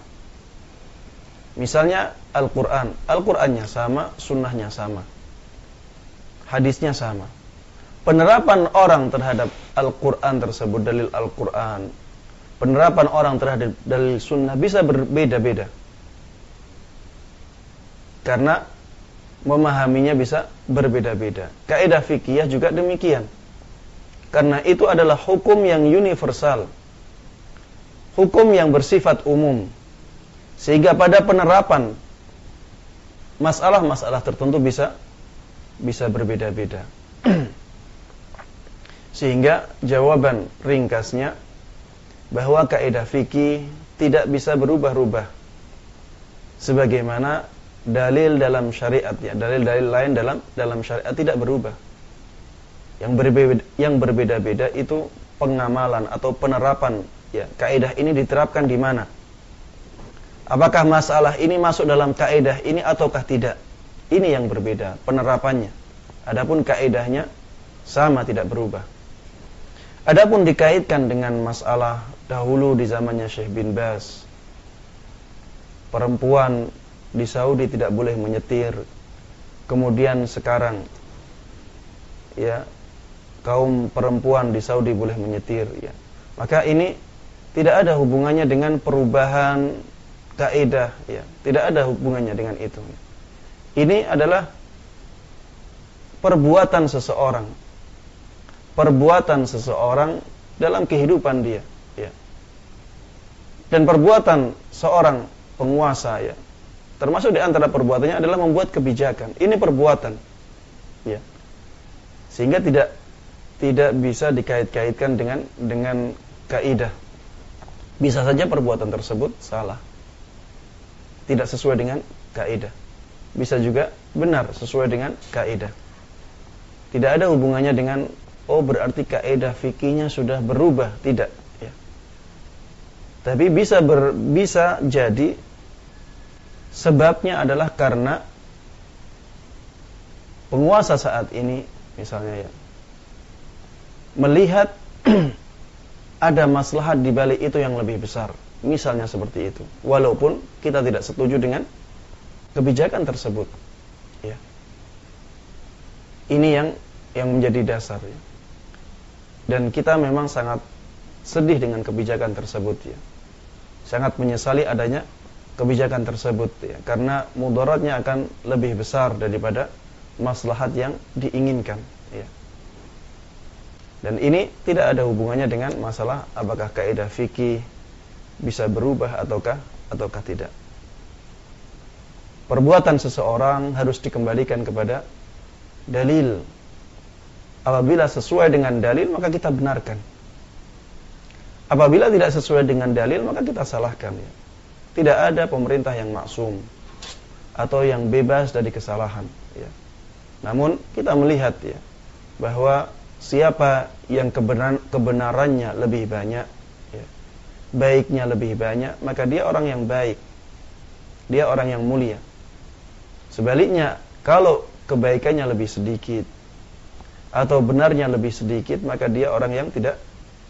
misalnya Al-Quran. Al-Qurannya sama, sunnahnya sama. Hadisnya sama. Penerapan orang terhadap Al-Quran tersebut dalil Al-Quran penerapan orang terhadap dalil sunnah bisa berbeda-beda. Karena memahaminya bisa berbeda-beda. Kaidah fikih juga demikian. Karena itu adalah hukum yang universal. Hukum yang bersifat umum sehingga pada penerapan masalah-masalah tertentu bisa bisa berbeda-beda. Sehingga jawaban ringkasnya bahwa kaidah fikih tidak bisa berubah-ubah. Sebagaimana dalil dalam syariat ya dalil-dalil lain dalam dalam syariat tidak berubah. Yang berbeda yang berbeda-beda itu pengamalan atau penerapan ya kaidah ini diterapkan di mana apakah masalah ini masuk dalam kaidah ini ataukah tidak ini yang berbeda penerapannya adapun kaidahnya sama tidak berubah adapun dikaitkan dengan masalah dahulu di zamannya Syekh bin Bas perempuan di Saudi tidak boleh menyetir. Kemudian sekarang ya kaum perempuan di Saudi boleh menyetir ya. Maka ini tidak ada hubungannya dengan perubahan kaidah ya. Tidak ada hubungannya dengan itu. Ini adalah perbuatan seseorang. Perbuatan seseorang dalam kehidupan dia ya. Dan perbuatan seorang penguasa ya. Termasuk di antara perbuatannya adalah membuat kebijakan. Ini perbuatan ya. Sehingga tidak tidak bisa dikait-kaitkan dengan dengan kaidah. Bisa saja perbuatan tersebut salah. Tidak sesuai dengan kaidah. Bisa juga benar sesuai dengan kaidah. Tidak ada hubungannya dengan oh berarti kaidah fikihnya sudah berubah, tidak, ya. Tapi bisa ber, bisa jadi sebabnya adalah karena penguasa saat ini misalnya ya melihat ada maslahat di balik itu yang lebih besar. Misalnya seperti itu. Walaupun kita tidak setuju dengan kebijakan tersebut. Ya. Ini yang yang menjadi dasar ya. Dan kita memang sangat sedih dengan kebijakan tersebut ya. Sangat menyesali adanya kebijakan tersebut ya karena mudaratnya akan lebih besar daripada maslahat yang diinginkan ya. Dan ini tidak ada hubungannya dengan masalah apakah kaidah fikih bisa berubah ataukah ataukah tidak. Perbuatan seseorang harus dikembalikan kepada dalil. Apabila sesuai dengan dalil maka kita benarkan. Apabila tidak sesuai dengan dalil maka kita salahkan ya. Tidak ada pemerintah yang maksum atau yang bebas dari kesalahan ya. Namun kita melihat ya bahwa siapa yang kebenaran, kebenarannya lebih banyak, ya, baiknya lebih banyak, maka dia orang yang baik. Dia orang yang mulia. Sebaliknya, kalau kebaikannya lebih sedikit atau benarnya lebih sedikit, maka dia orang yang tidak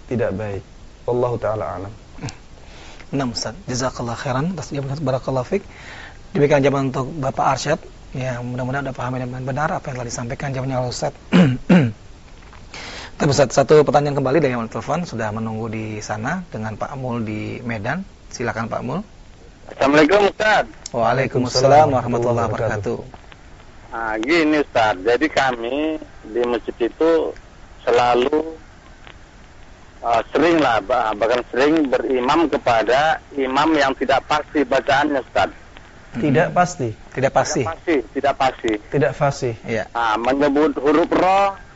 tidak baik. Allah taala alam. Nah, Ustaz, jazakallah khairan atas barakallahu fik. Demikian jawaban untuk Bapak Arsyad. Ya, mudah-mudahan ada paham dengan benar apa yang telah disampaikan jawabannya oleh Ustaz. Tapi Ustaz, satu pertanyaan kembali dari yang telepon sudah menunggu di sana dengan Pak Mul di Medan. Silakan Pak Mul. Assalamualaikum Ustaz. Waalaikumsalam warahmatullahi wabarakatuh. Nah, gini Ustaz, jadi kami di masjid itu selalu uh, sering lah, bahkan sering berimam kepada imam yang tidak pasti bacaannya Ustaz. Tidak pasti. Tidak pasti. Tidak pasti, tidak pasti. Tidak pasti. Iya. Nah, menyebut huruf roh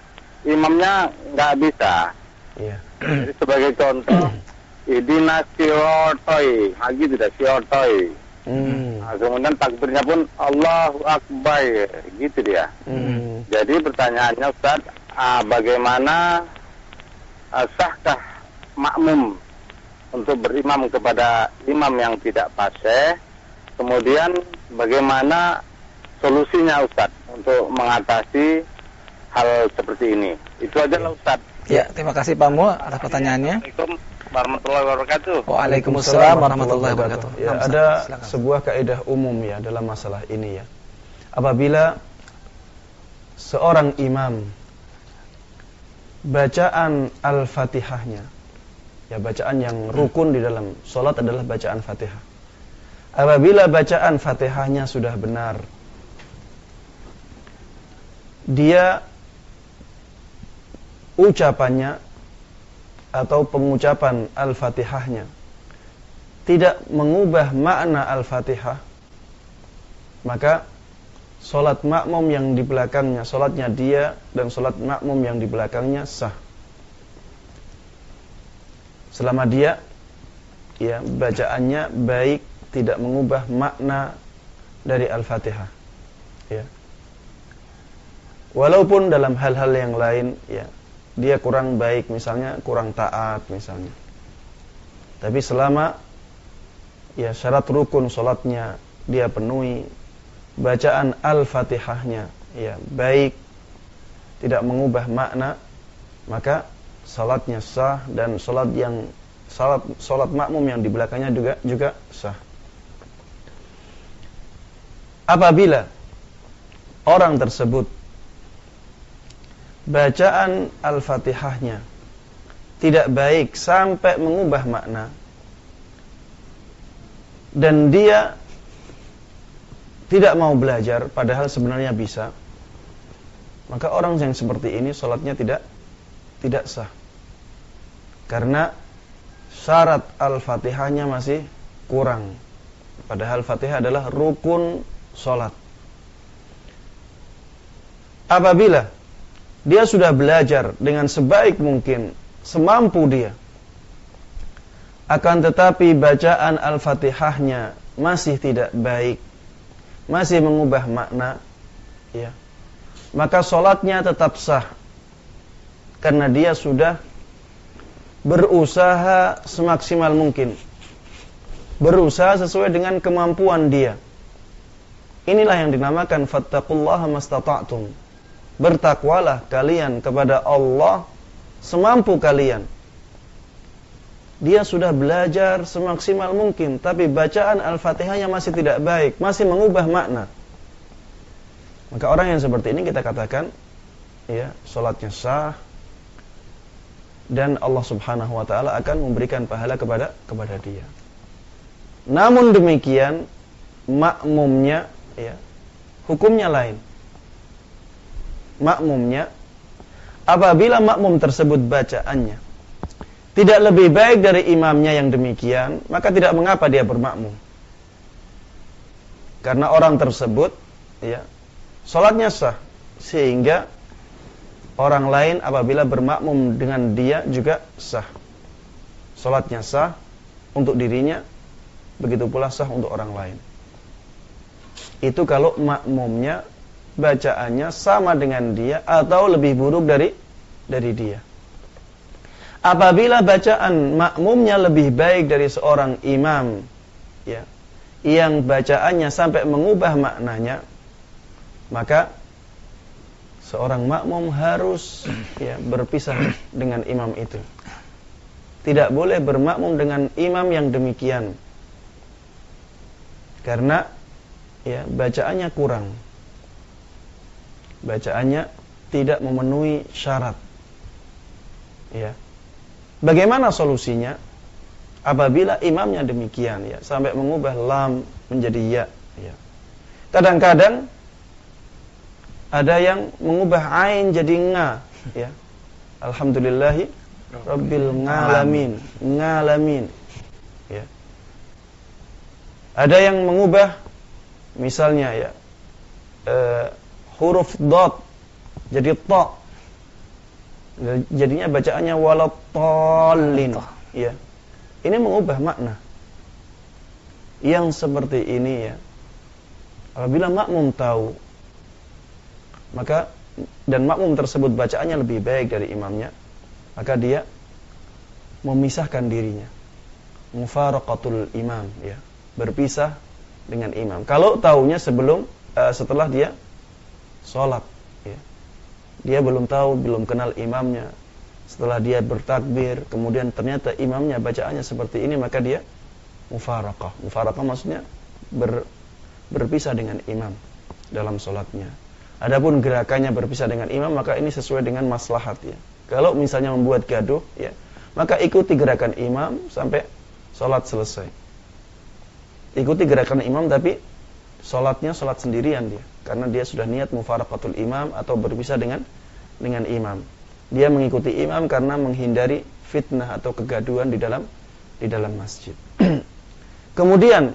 imamnya nggak bisa. Iya. Jadi sebagai contoh, idina siotoi, lagi tidak siotoi. Hmm. Nah, kemudian takbirnya pun Allahu Akbar, gitu dia. Hmm. Jadi pertanyaannya Ustaz, ah, bagaimana ah, sahkah makmum untuk berimam kepada imam yang tidak fasih? Kemudian bagaimana solusinya Ustaz untuk mengatasi hal seperti ini. Itu aja lah Ustaz. Ya, terima kasih Pak Mul atas pertanyaannya. Assalamualaikum warahmatullahi wabarakatuh. Waalaikumsalam warahmatullahi wabarakatuh. Ya, ada silakan. sebuah kaidah umum ya dalam masalah ini ya. Apabila seorang imam bacaan Al-Fatihahnya ya bacaan yang rukun di dalam solat adalah bacaan Fatihah. Apabila bacaan Fatihahnya sudah benar dia ucapannya atau pengucapan Al-Fatihahnya tidak mengubah makna Al-Fatihah maka solat makmum yang di belakangnya solatnya dia dan solat makmum yang di belakangnya sah. Selama dia ya bacaannya baik tidak mengubah makna dari Al-Fatihah ya. Walaupun dalam hal-hal yang lain ya dia kurang baik misalnya kurang taat misalnya. Tapi selama ya syarat rukun salatnya dia penuhi bacaan al-fatihahnya ya baik tidak mengubah makna maka salatnya sah dan salat yang salat salat makmum yang di belakangnya juga juga sah. Apabila orang tersebut bacaan Al-Fatihahnya. Tidak baik sampai mengubah makna. Dan dia tidak mau belajar padahal sebenarnya bisa. Maka orang yang seperti ini sholatnya tidak tidak sah. Karena syarat al-fatihahnya masih kurang. Padahal fatihah adalah rukun sholat. Apabila dia sudah belajar dengan sebaik mungkin semampu dia. Akan tetapi bacaan Al-Fatihahnya masih tidak baik, masih mengubah makna, ya. Maka solatnya tetap sah karena dia sudah berusaha semaksimal mungkin, berusaha sesuai dengan kemampuan dia. Inilah yang dinamakan fattaqullaha mastata'tum. Bertakwalah kalian kepada Allah semampu kalian. Dia sudah belajar semaksimal mungkin, tapi bacaan Al-Fatihahnya masih tidak baik, masih mengubah makna. Maka orang yang seperti ini kita katakan, ya, solatnya sah, dan Allah Subhanahu Wa Taala akan memberikan pahala kepada kepada dia. Namun demikian, makmumnya, ya, hukumnya lain. Makmumnya apabila makmum tersebut bacaannya tidak lebih baik dari imamnya yang demikian, maka tidak mengapa dia bermakmum. Karena orang tersebut ya, salatnya sah sehingga orang lain apabila bermakmum dengan dia juga sah. Salatnya sah untuk dirinya, begitu pula sah untuk orang lain. Itu kalau makmumnya bacaannya sama dengan dia atau lebih buruk dari dari dia. Apabila bacaan makmumnya lebih baik dari seorang imam ya, yang bacaannya sampai mengubah maknanya, maka seorang makmum harus ya, berpisah dengan imam itu. Tidak boleh bermakmum dengan imam yang demikian. Karena ya bacaannya kurang bacaannya tidak memenuhi syarat. Ya. Bagaimana solusinya? Apabila imamnya demikian ya, sampai mengubah lam menjadi ya, ya. Kadang-kadang ada yang mengubah ain jadi nga, ya. Alhamdulillahi rabbil ngalamin, ngalamin. Ya. Ada yang mengubah misalnya ya eh, huruf dot. Jadi ta jadinya bacaannya walatolin ya ini mengubah makna. Yang seperti ini ya. Apabila makmum tahu maka dan makmum tersebut bacaannya lebih baik dari imamnya maka dia memisahkan dirinya. Mufaraqatul imam ya. Berpisah dengan imam. Kalau tahunya sebelum uh, setelah dia sholat ya. dia belum tahu belum kenal imamnya. Setelah dia bertakbir kemudian ternyata imamnya bacaannya seperti ini maka dia mufarakah. Mufarakah maksudnya ber, berpisah dengan imam dalam sholatnya. Adapun gerakannya berpisah dengan imam maka ini sesuai dengan maslahat ya. Kalau misalnya membuat gaduh ya maka ikuti gerakan imam sampai sholat selesai. Ikuti gerakan imam tapi sholatnya sholat sendirian dia karena dia sudah niat mufaraqatul imam atau berpisah dengan dengan imam. Dia mengikuti imam karena menghindari fitnah atau kegaduhan di dalam di dalam masjid. Kemudian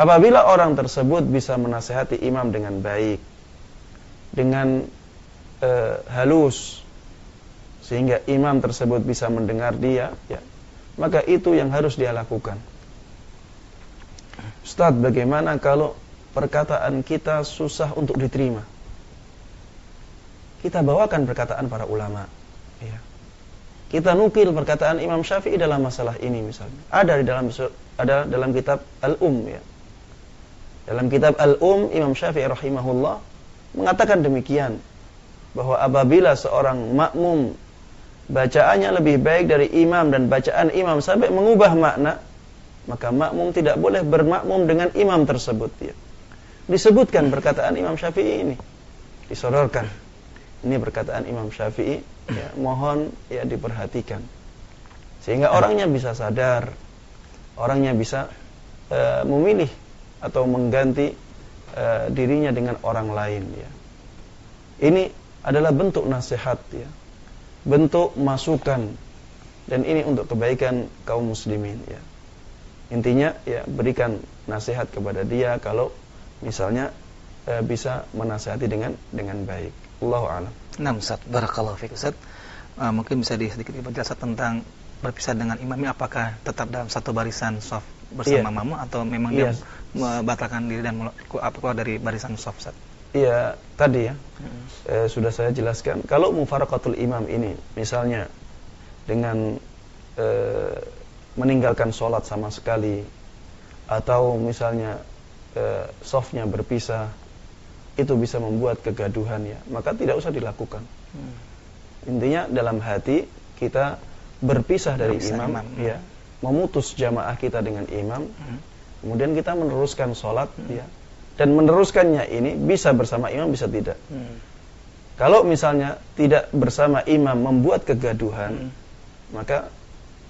apabila orang tersebut bisa menasehati imam dengan baik, dengan e, halus sehingga imam tersebut bisa mendengar dia, ya, maka itu yang harus dia lakukan. Ustaz, bagaimana kalau perkataan kita susah untuk diterima. Kita bawakan perkataan para ulama. Ya. Kita nukil perkataan Imam Syafi'i dalam masalah ini misalnya. Ada di dalam ada dalam kitab Al-Um ya. Dalam kitab Al-Um Imam Syafi'i rahimahullah mengatakan demikian bahwa apabila seorang makmum bacaannya lebih baik dari imam dan bacaan imam sampai mengubah makna, maka makmum tidak boleh bermakmum dengan imam tersebut ya disebutkan perkataan Imam Syafi'i ini disodorkan ini perkataan Imam Syafi'i ya, mohon ya diperhatikan Sehingga orangnya bisa sadar, orangnya bisa uh, memilih atau mengganti uh, dirinya dengan orang lain ya. Ini adalah bentuk nasihat ya. Bentuk masukan dan ini untuk kebaikan kaum muslimin ya. Intinya ya berikan nasihat kepada dia kalau misalnya e, bisa menasihati dengan dengan baik. Allahu a'lam. Nah, Ustaz, barakallahu fiik Ustaz. Uh, mungkin bisa di sedikit dijelaskan tentang berpisah dengan imam ini apakah tetap dalam satu barisan soft bersama yeah. mamu atau memang yes. dia membatalkan diri dan keluar dari barisan soft Ustaz? Iya, tadi ya. Hmm. Eh, sudah saya jelaskan. Kalau mufaraqatul imam ini misalnya dengan eh, meninggalkan sholat sama sekali atau misalnya eh, softnya berpisah itu bisa membuat kegaduhan ya maka tidak usah dilakukan hmm. intinya dalam hati kita berpisah dari berpisah imam, imam ya memutus jamaah kita dengan imam hmm. kemudian kita meneruskan sholat hmm. ya dan meneruskannya ini bisa bersama imam bisa tidak hmm. kalau misalnya tidak bersama imam membuat kegaduhan hmm. maka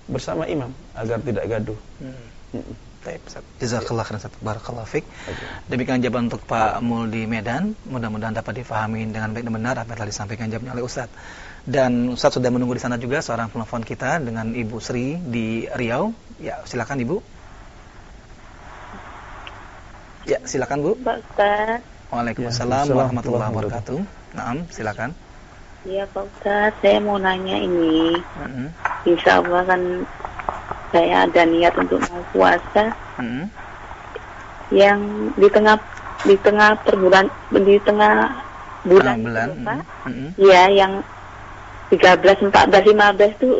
bersama imam agar tidak gaduh hmm. Hmm. Baik, Jazakallah khairan Ustaz. Barakallahu fik. Demikian jawaban untuk Pak Mul di Medan. Mudah-mudahan dapat difahami dengan baik dan benar apa yang telah disampaikan jawabnya oleh Ustaz. Dan Ustaz sudah menunggu di sana juga seorang penelpon kita dengan Ibu Sri di Riau. Ya, silakan Ibu. Ya, silakan Bu. Pak Ustaz. Waalaikumsalam ya, warahmatullahi wabarakatuh. Naam, silakan. Iya Pak Ustaz, saya mau nanya ini. Mm -hmm. Insya Allah kan saya ada niat untuk mau puasa hmm. yang di tengah di tengah perbulan di tengah bulan, bulan. Pak, hmm. ya yang 13, 14, 15 itu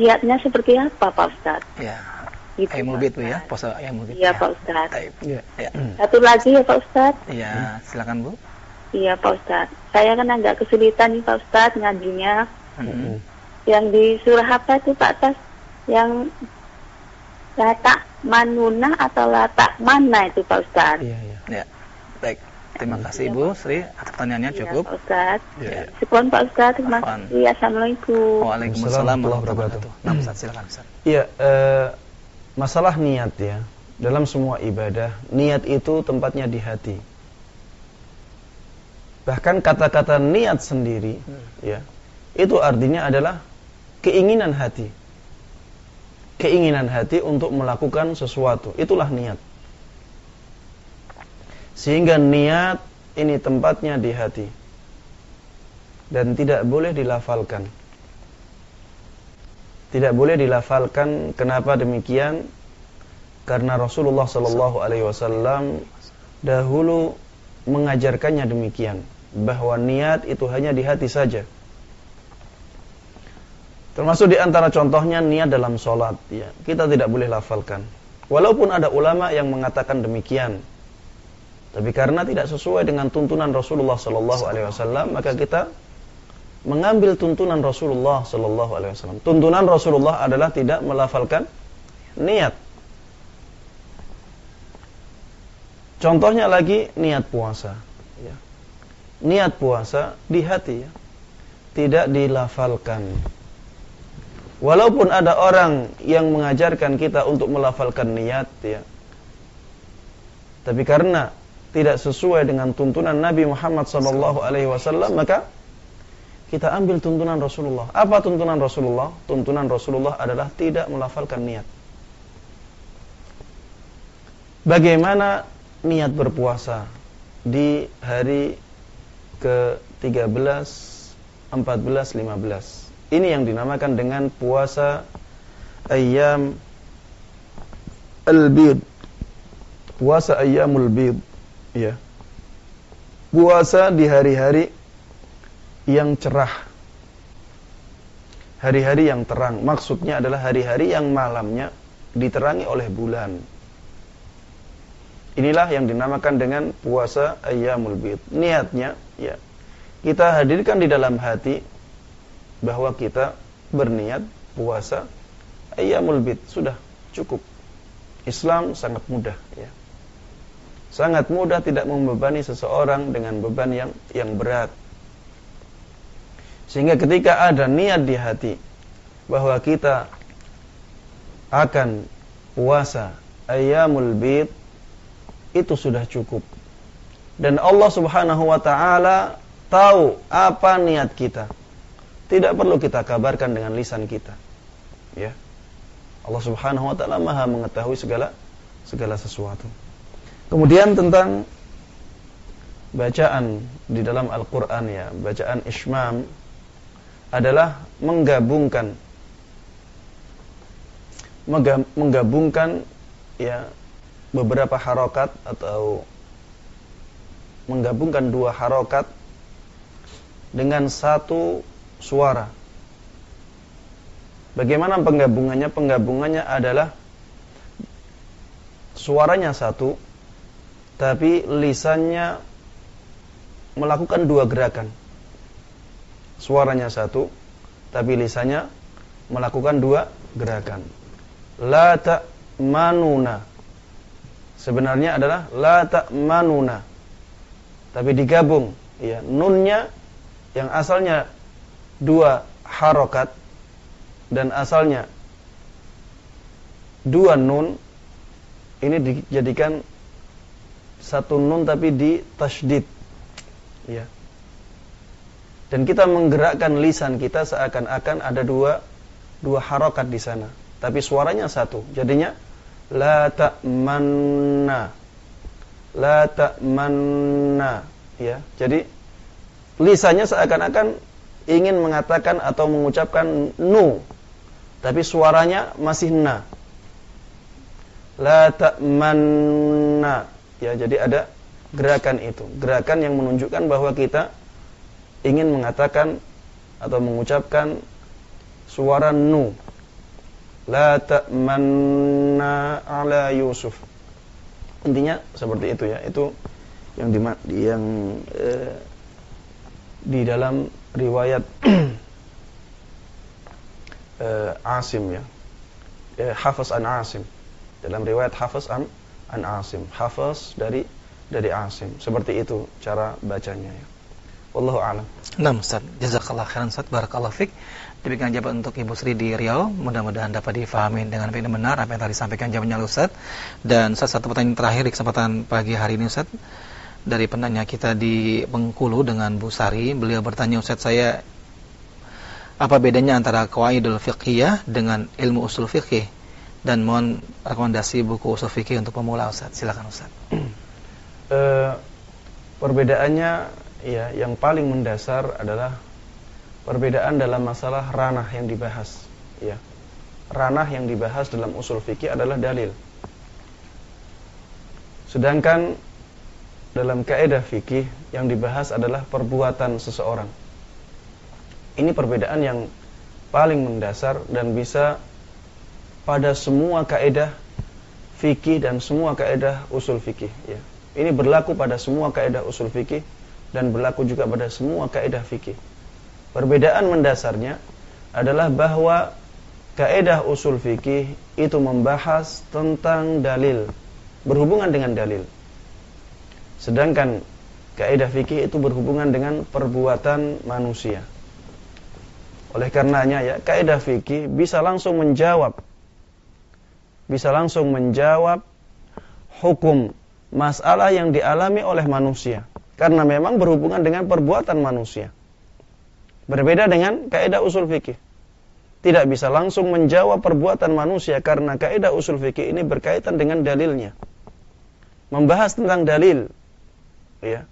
niatnya seperti apa Pak Ustaz? Ya. Gitu, Bu ya, puasa ayam mulbit. Iya ya. Pak Ustaz. Ya. ya. Satu lagi ya Pak Ustaz. Iya, silakan Bu. Iya Pak Ustaz. Saya kan agak kesulitan nih Pak Ustaz ngajinya. Hmm. Yang di surah apa itu Pak Ustaz? Yang latak manuna atau latak mana itu Pak Ustaz? Iya, iya. Ya. Baik. Terima kasih Ibu Sri atas pertanyaannya iya, cukup. Ya, Pak Ustaz. Ya, ya. Sekian Pak Ustaz. Terima kasih. Assalamualaikum. Waalaikumsalam warahmatullahi wabarakatuh. Nah, Ustaz silakan Ustaz. Iya, eh, masalah niat ya. Dalam semua ibadah, niat itu tempatnya di hati. Bahkan kata-kata niat sendiri, hmm. ya, itu artinya adalah keinginan hati keinginan hati untuk melakukan sesuatu. Itulah niat. Sehingga niat ini tempatnya di hati. Dan tidak boleh dilafalkan. Tidak boleh dilafalkan kenapa demikian? Karena Rasulullah Shallallahu alaihi wasallam dahulu mengajarkannya demikian bahwa niat itu hanya di hati saja Termasuk di antara contohnya niat dalam sholat. Ya, kita tidak boleh lafalkan. Walaupun ada ulama yang mengatakan demikian. Tapi karena tidak sesuai dengan tuntunan Rasulullah Sallallahu Alaihi Wasallam, maka kita mengambil tuntunan Rasulullah Sallallahu Alaihi Wasallam. Tuntunan Rasulullah adalah tidak melafalkan niat. Contohnya lagi niat puasa. Ya. Niat puasa di hati, ya. tidak dilafalkan. Walaupun ada orang yang mengajarkan kita untuk melafalkan niat ya. Tapi karena tidak sesuai dengan tuntunan Nabi Muhammad sallallahu alaihi wasallam maka kita ambil tuntunan Rasulullah. Apa tuntunan Rasulullah? Tuntunan Rasulullah adalah tidak melafalkan niat. Bagaimana niat berpuasa di hari ke-13, 14, 15? Ini yang dinamakan dengan puasa ayam al-bid. Puasa ayamul bid. Ya. Puasa di hari-hari yang cerah. Hari-hari yang terang. Maksudnya adalah hari-hari yang malamnya diterangi oleh bulan. Inilah yang dinamakan dengan puasa ayamul bid. Niatnya ya kita hadirkan di dalam hati bahwa kita berniat puasa ayyamul bid sudah cukup. Islam sangat mudah ya. Sangat mudah tidak membebani seseorang dengan beban yang yang berat. Sehingga ketika ada niat di hati bahwa kita akan puasa ayyamul bid itu sudah cukup. Dan Allah Subhanahu wa taala tahu apa niat kita. Tidak perlu kita kabarkan dengan lisan kita. Ya. Allah Subhanahu wa taala Maha mengetahui segala segala sesuatu. Kemudian tentang bacaan di dalam Al-Qur'an ya, bacaan ismam adalah menggabungkan menggabungkan ya beberapa harokat atau menggabungkan dua harokat dengan satu suara. Bagaimana penggabungannya? Penggabungannya adalah suaranya satu, tapi lisannya melakukan dua gerakan. Suaranya satu, tapi lisannya melakukan dua gerakan. La manuna. Sebenarnya adalah la manuna. Tapi digabung, ya, nunnya yang asalnya dua harokat dan asalnya dua nun ini dijadikan satu nun tapi di tasdid ya. Dan kita menggerakkan lisan kita seakan-akan ada dua dua harokat di sana. Tapi suaranya satu. Jadinya la ta'manna. La ta'manna. Ya. Jadi lisannya seakan-akan ingin mengatakan atau mengucapkan nu tapi suaranya masih na. La ta'manna. Ya jadi ada gerakan itu. Gerakan yang menunjukkan bahwa kita ingin mengatakan atau mengucapkan suara nu. La ta'manna ala Yusuf. Intinya seperti itu ya. Itu yang di yang eh, di dalam riwayat uh, Asim ya. Eh, Hafiz an Asim. Dalam riwayat Hafiz an an Asim. Hafiz dari dari Asim. Seperti itu cara bacanya ya. Wallahu a'lam. Nah, Ustaz. Jazakallah khairan Ustaz. Barakallahu fik. Demikian jawaban untuk Ibu Sri di Riau. Mudah-mudahan dapat difahami dengan benar apa yang tadi sampaikan jawabannya Ustaz. Dan Ustaz, satu pertanyaan terakhir di kesempatan pagi hari ini Ustaz dari penanya kita di Bengkulu dengan Bu Sari. Beliau bertanya, Ustaz saya apa bedanya antara qawaidul fiqhiyah dengan ilmu usul fikih? Dan mohon rekomendasi buku usul fikih untuk pemula Ustaz. Silakan Ustaz. e, perbedaannya ya yang paling mendasar adalah perbedaan dalam masalah ranah yang dibahas, ya. Ranah yang dibahas dalam usul fikih adalah dalil. Sedangkan dalam kaidah fikih yang dibahas adalah perbuatan seseorang. Ini perbedaan yang paling mendasar dan bisa pada semua kaidah fikih dan semua kaidah usul fikih ya. Ini berlaku pada semua kaidah usul fikih dan berlaku juga pada semua kaidah fikih. Perbedaan mendasarnya adalah bahwa kaidah usul fikih itu membahas tentang dalil, berhubungan dengan dalil. Sedangkan kaidah fikih itu berhubungan dengan perbuatan manusia. Oleh karenanya ya, kaidah fikih bisa langsung menjawab bisa langsung menjawab hukum masalah yang dialami oleh manusia karena memang berhubungan dengan perbuatan manusia. Berbeda dengan kaidah usul fikih. Tidak bisa langsung menjawab perbuatan manusia karena kaidah usul fikih ini berkaitan dengan dalilnya. Membahas tentang dalil ya.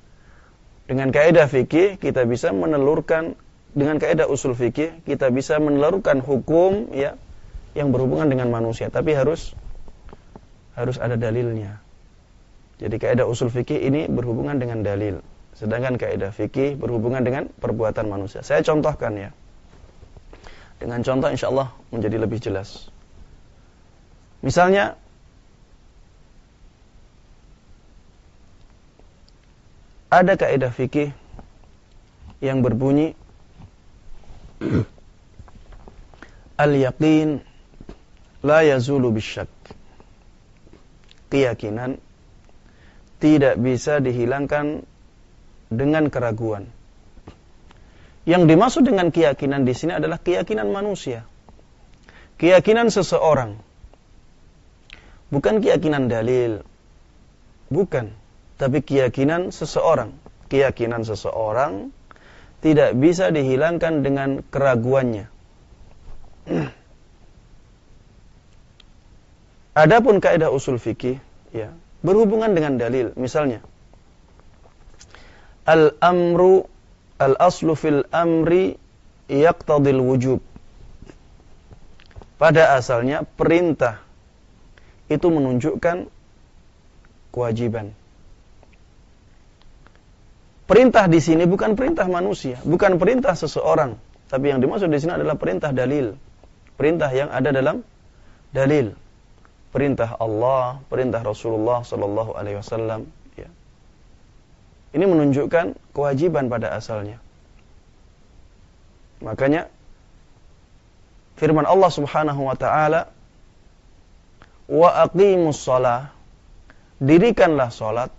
Dengan kaidah fikih kita bisa menelurkan dengan kaidah usul fikih kita bisa menelurkan hukum ya yang berhubungan dengan manusia, tapi harus harus ada dalilnya. Jadi kaidah usul fikih ini berhubungan dengan dalil, sedangkan kaidah fikih berhubungan dengan perbuatan manusia. Saya contohkan ya. Dengan contoh insya Allah menjadi lebih jelas. Misalnya ada kaidah fikih yang berbunyi al-yaqin la yazulu bisyak. Keyakinan tidak bisa dihilangkan dengan keraguan. Yang dimaksud dengan keyakinan di sini adalah keyakinan manusia. Keyakinan seseorang bukan keyakinan dalil. Bukan, tapi keyakinan seseorang. Keyakinan seseorang tidak bisa dihilangkan dengan keraguannya. Adapun kaidah usul fikih ya, berhubungan dengan dalil. Misalnya, al-amru al-aslu fil amri yaqtadil wujub. Pada asalnya perintah itu menunjukkan kewajiban. Perintah di sini bukan perintah manusia, bukan perintah seseorang, tapi yang dimaksud di sini adalah perintah dalil. Perintah yang ada dalam dalil. Perintah Allah, perintah Rasulullah sallallahu alaihi wasallam, ya. Ini menunjukkan kewajiban pada asalnya. Makanya firman Allah Subhanahu wa taala wa aqimus shalah dirikanlah salat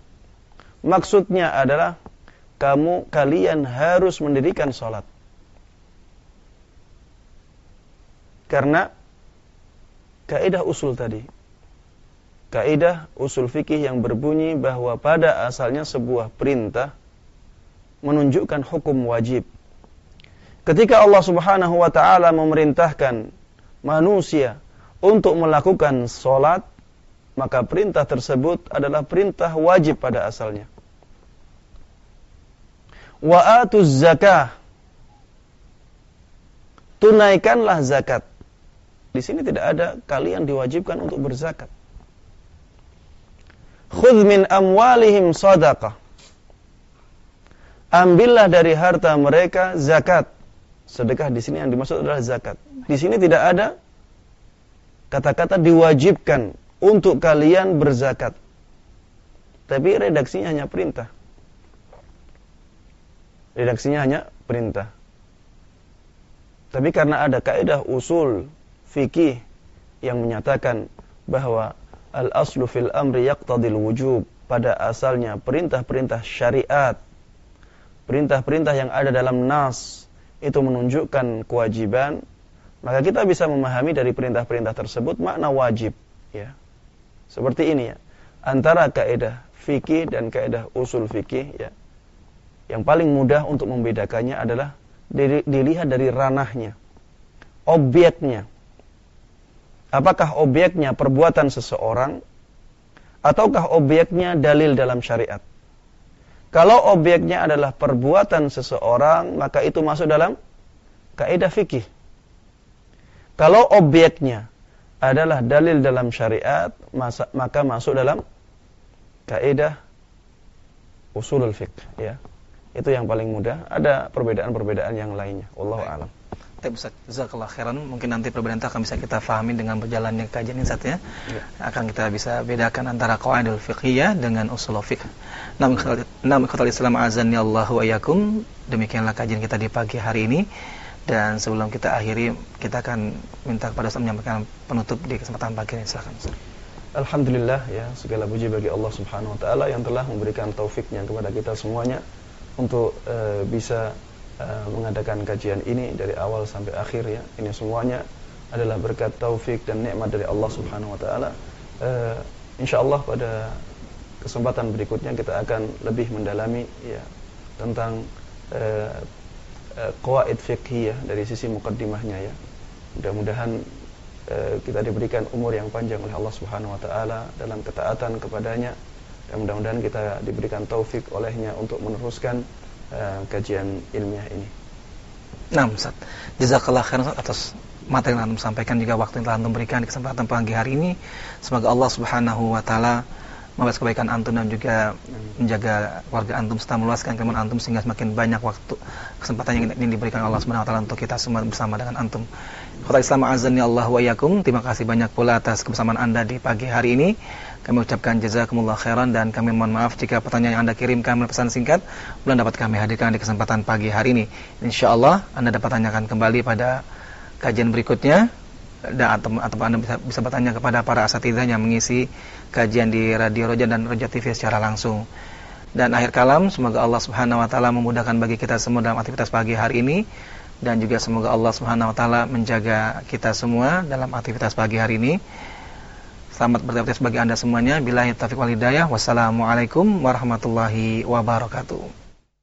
maksudnya adalah kamu kalian harus mendirikan salat karena kaidah usul tadi kaidah usul fikih yang berbunyi bahwa pada asalnya sebuah perintah menunjukkan hukum wajib Ketika Allah Subhanahu wa taala memerintahkan manusia untuk melakukan solat, maka perintah tersebut adalah perintah wajib pada asalnya. Wa atuz zakah. Tunaikanlah zakat. Di sini tidak ada kalian diwajibkan untuk berzakat. Khudh min amwalihim sadaqah. Ambillah dari harta mereka zakat. Sedekah di sini yang dimaksud adalah zakat. Di sini tidak ada kata-kata diwajibkan untuk kalian berzakat. Tapi redaksinya hanya perintah. Redaksinya hanya perintah. Tapi karena ada kaidah usul fikih yang menyatakan bahwa al-aslu fil amri yaqtadil wujub pada asalnya perintah-perintah syariat perintah-perintah yang ada dalam nas itu menunjukkan kewajiban, maka kita bisa memahami dari perintah-perintah tersebut makna wajib, ya. Seperti ini ya. Antara kaidah fikih dan kaidah usul fikih ya. Yang paling mudah untuk membedakannya adalah dilihat dari ranahnya. Objeknya. Apakah objeknya perbuatan seseorang ataukah objeknya dalil dalam syariat? Kalau objeknya adalah perbuatan seseorang, maka itu masuk dalam kaidah fikih. Kalau objeknya adalah dalil dalam syariat, maka masuk dalam kaidah usulul fiqh, ya. Itu yang paling mudah. Ada perbedaan-perbedaan yang lainnya. Wallahu a'lam. Jazakallah khairan. Mungkin nanti perbedaan itu akan bisa kita fahami dengan berjalannya kajian ini ya. ya. Akan kita bisa bedakan antara qawaidul fiqhiyah dengan usul fiqh. Namun kata Islam azan ya Allah wa yakum. Demikianlah kajian kita di pagi hari ini. Dan sebelum kita akhiri, kita akan minta kepada Ustaz menyampaikan penutup di kesempatan pagi ini. Silakan Ustaz. Alhamdulillah ya, segala puji bagi Allah Subhanahu wa taala yang telah memberikan taufiknya kepada kita semuanya untuk uh, bisa Eh, mengadakan kajian ini dari awal sampai akhir ya. Ini semuanya adalah berkat taufik dan nikmat dari Allah Subhanahu wa taala. Uh, insyaallah pada kesempatan berikutnya kita akan lebih mendalami ya tentang uh, uh, qawaid fiqhiyah dari sisi mukaddimahnya ya. Mudah-mudahan uh, kita diberikan umur yang panjang oleh Allah Subhanahu wa taala dalam ketaatan kepadanya dan mudah-mudahan kita diberikan taufik olehnya untuk meneruskan uh, kajian ilmiah ini. Nah, Ustaz. Jazakallah khairan atas materi yang Antum sampaikan juga waktu yang telah Antum berikan di kesempatan pagi hari ini. Semoga Allah Subhanahu wa taala membalas kebaikan antum dan juga menjaga warga antum serta meluaskan keiman antum sehingga semakin banyak waktu kesempatan yang ini diberikan Allah Subhanahu wa taala untuk kita semua bersama dengan antum. Kota Islam azan ya Allah wa yakum. Terima kasih banyak pula atas kebersamaan Anda di pagi hari ini. Kami ucapkan jazakumullah khairan dan kami mohon maaf jika pertanyaan yang Anda kirimkan melalui pesan singkat belum dapat kami hadirkan di kesempatan pagi hari ini. Insya Allah Anda dapat tanyakan kembali pada kajian berikutnya dan atau, atau Anda bisa, bisa bertanya kepada para asatidzah yang mengisi kajian di Radio Roja dan Roja TV secara langsung. Dan akhir kalam, semoga Allah Subhanahu wa taala memudahkan bagi kita semua dalam aktivitas pagi hari ini dan juga semoga Allah Subhanahu wa taala menjaga kita semua dalam aktivitas pagi hari ini. Selamat beraktivitas bagi Anda semuanya. Bila taufiq wal hidayah. Wassalamualaikum warahmatullahi wabarakatuh.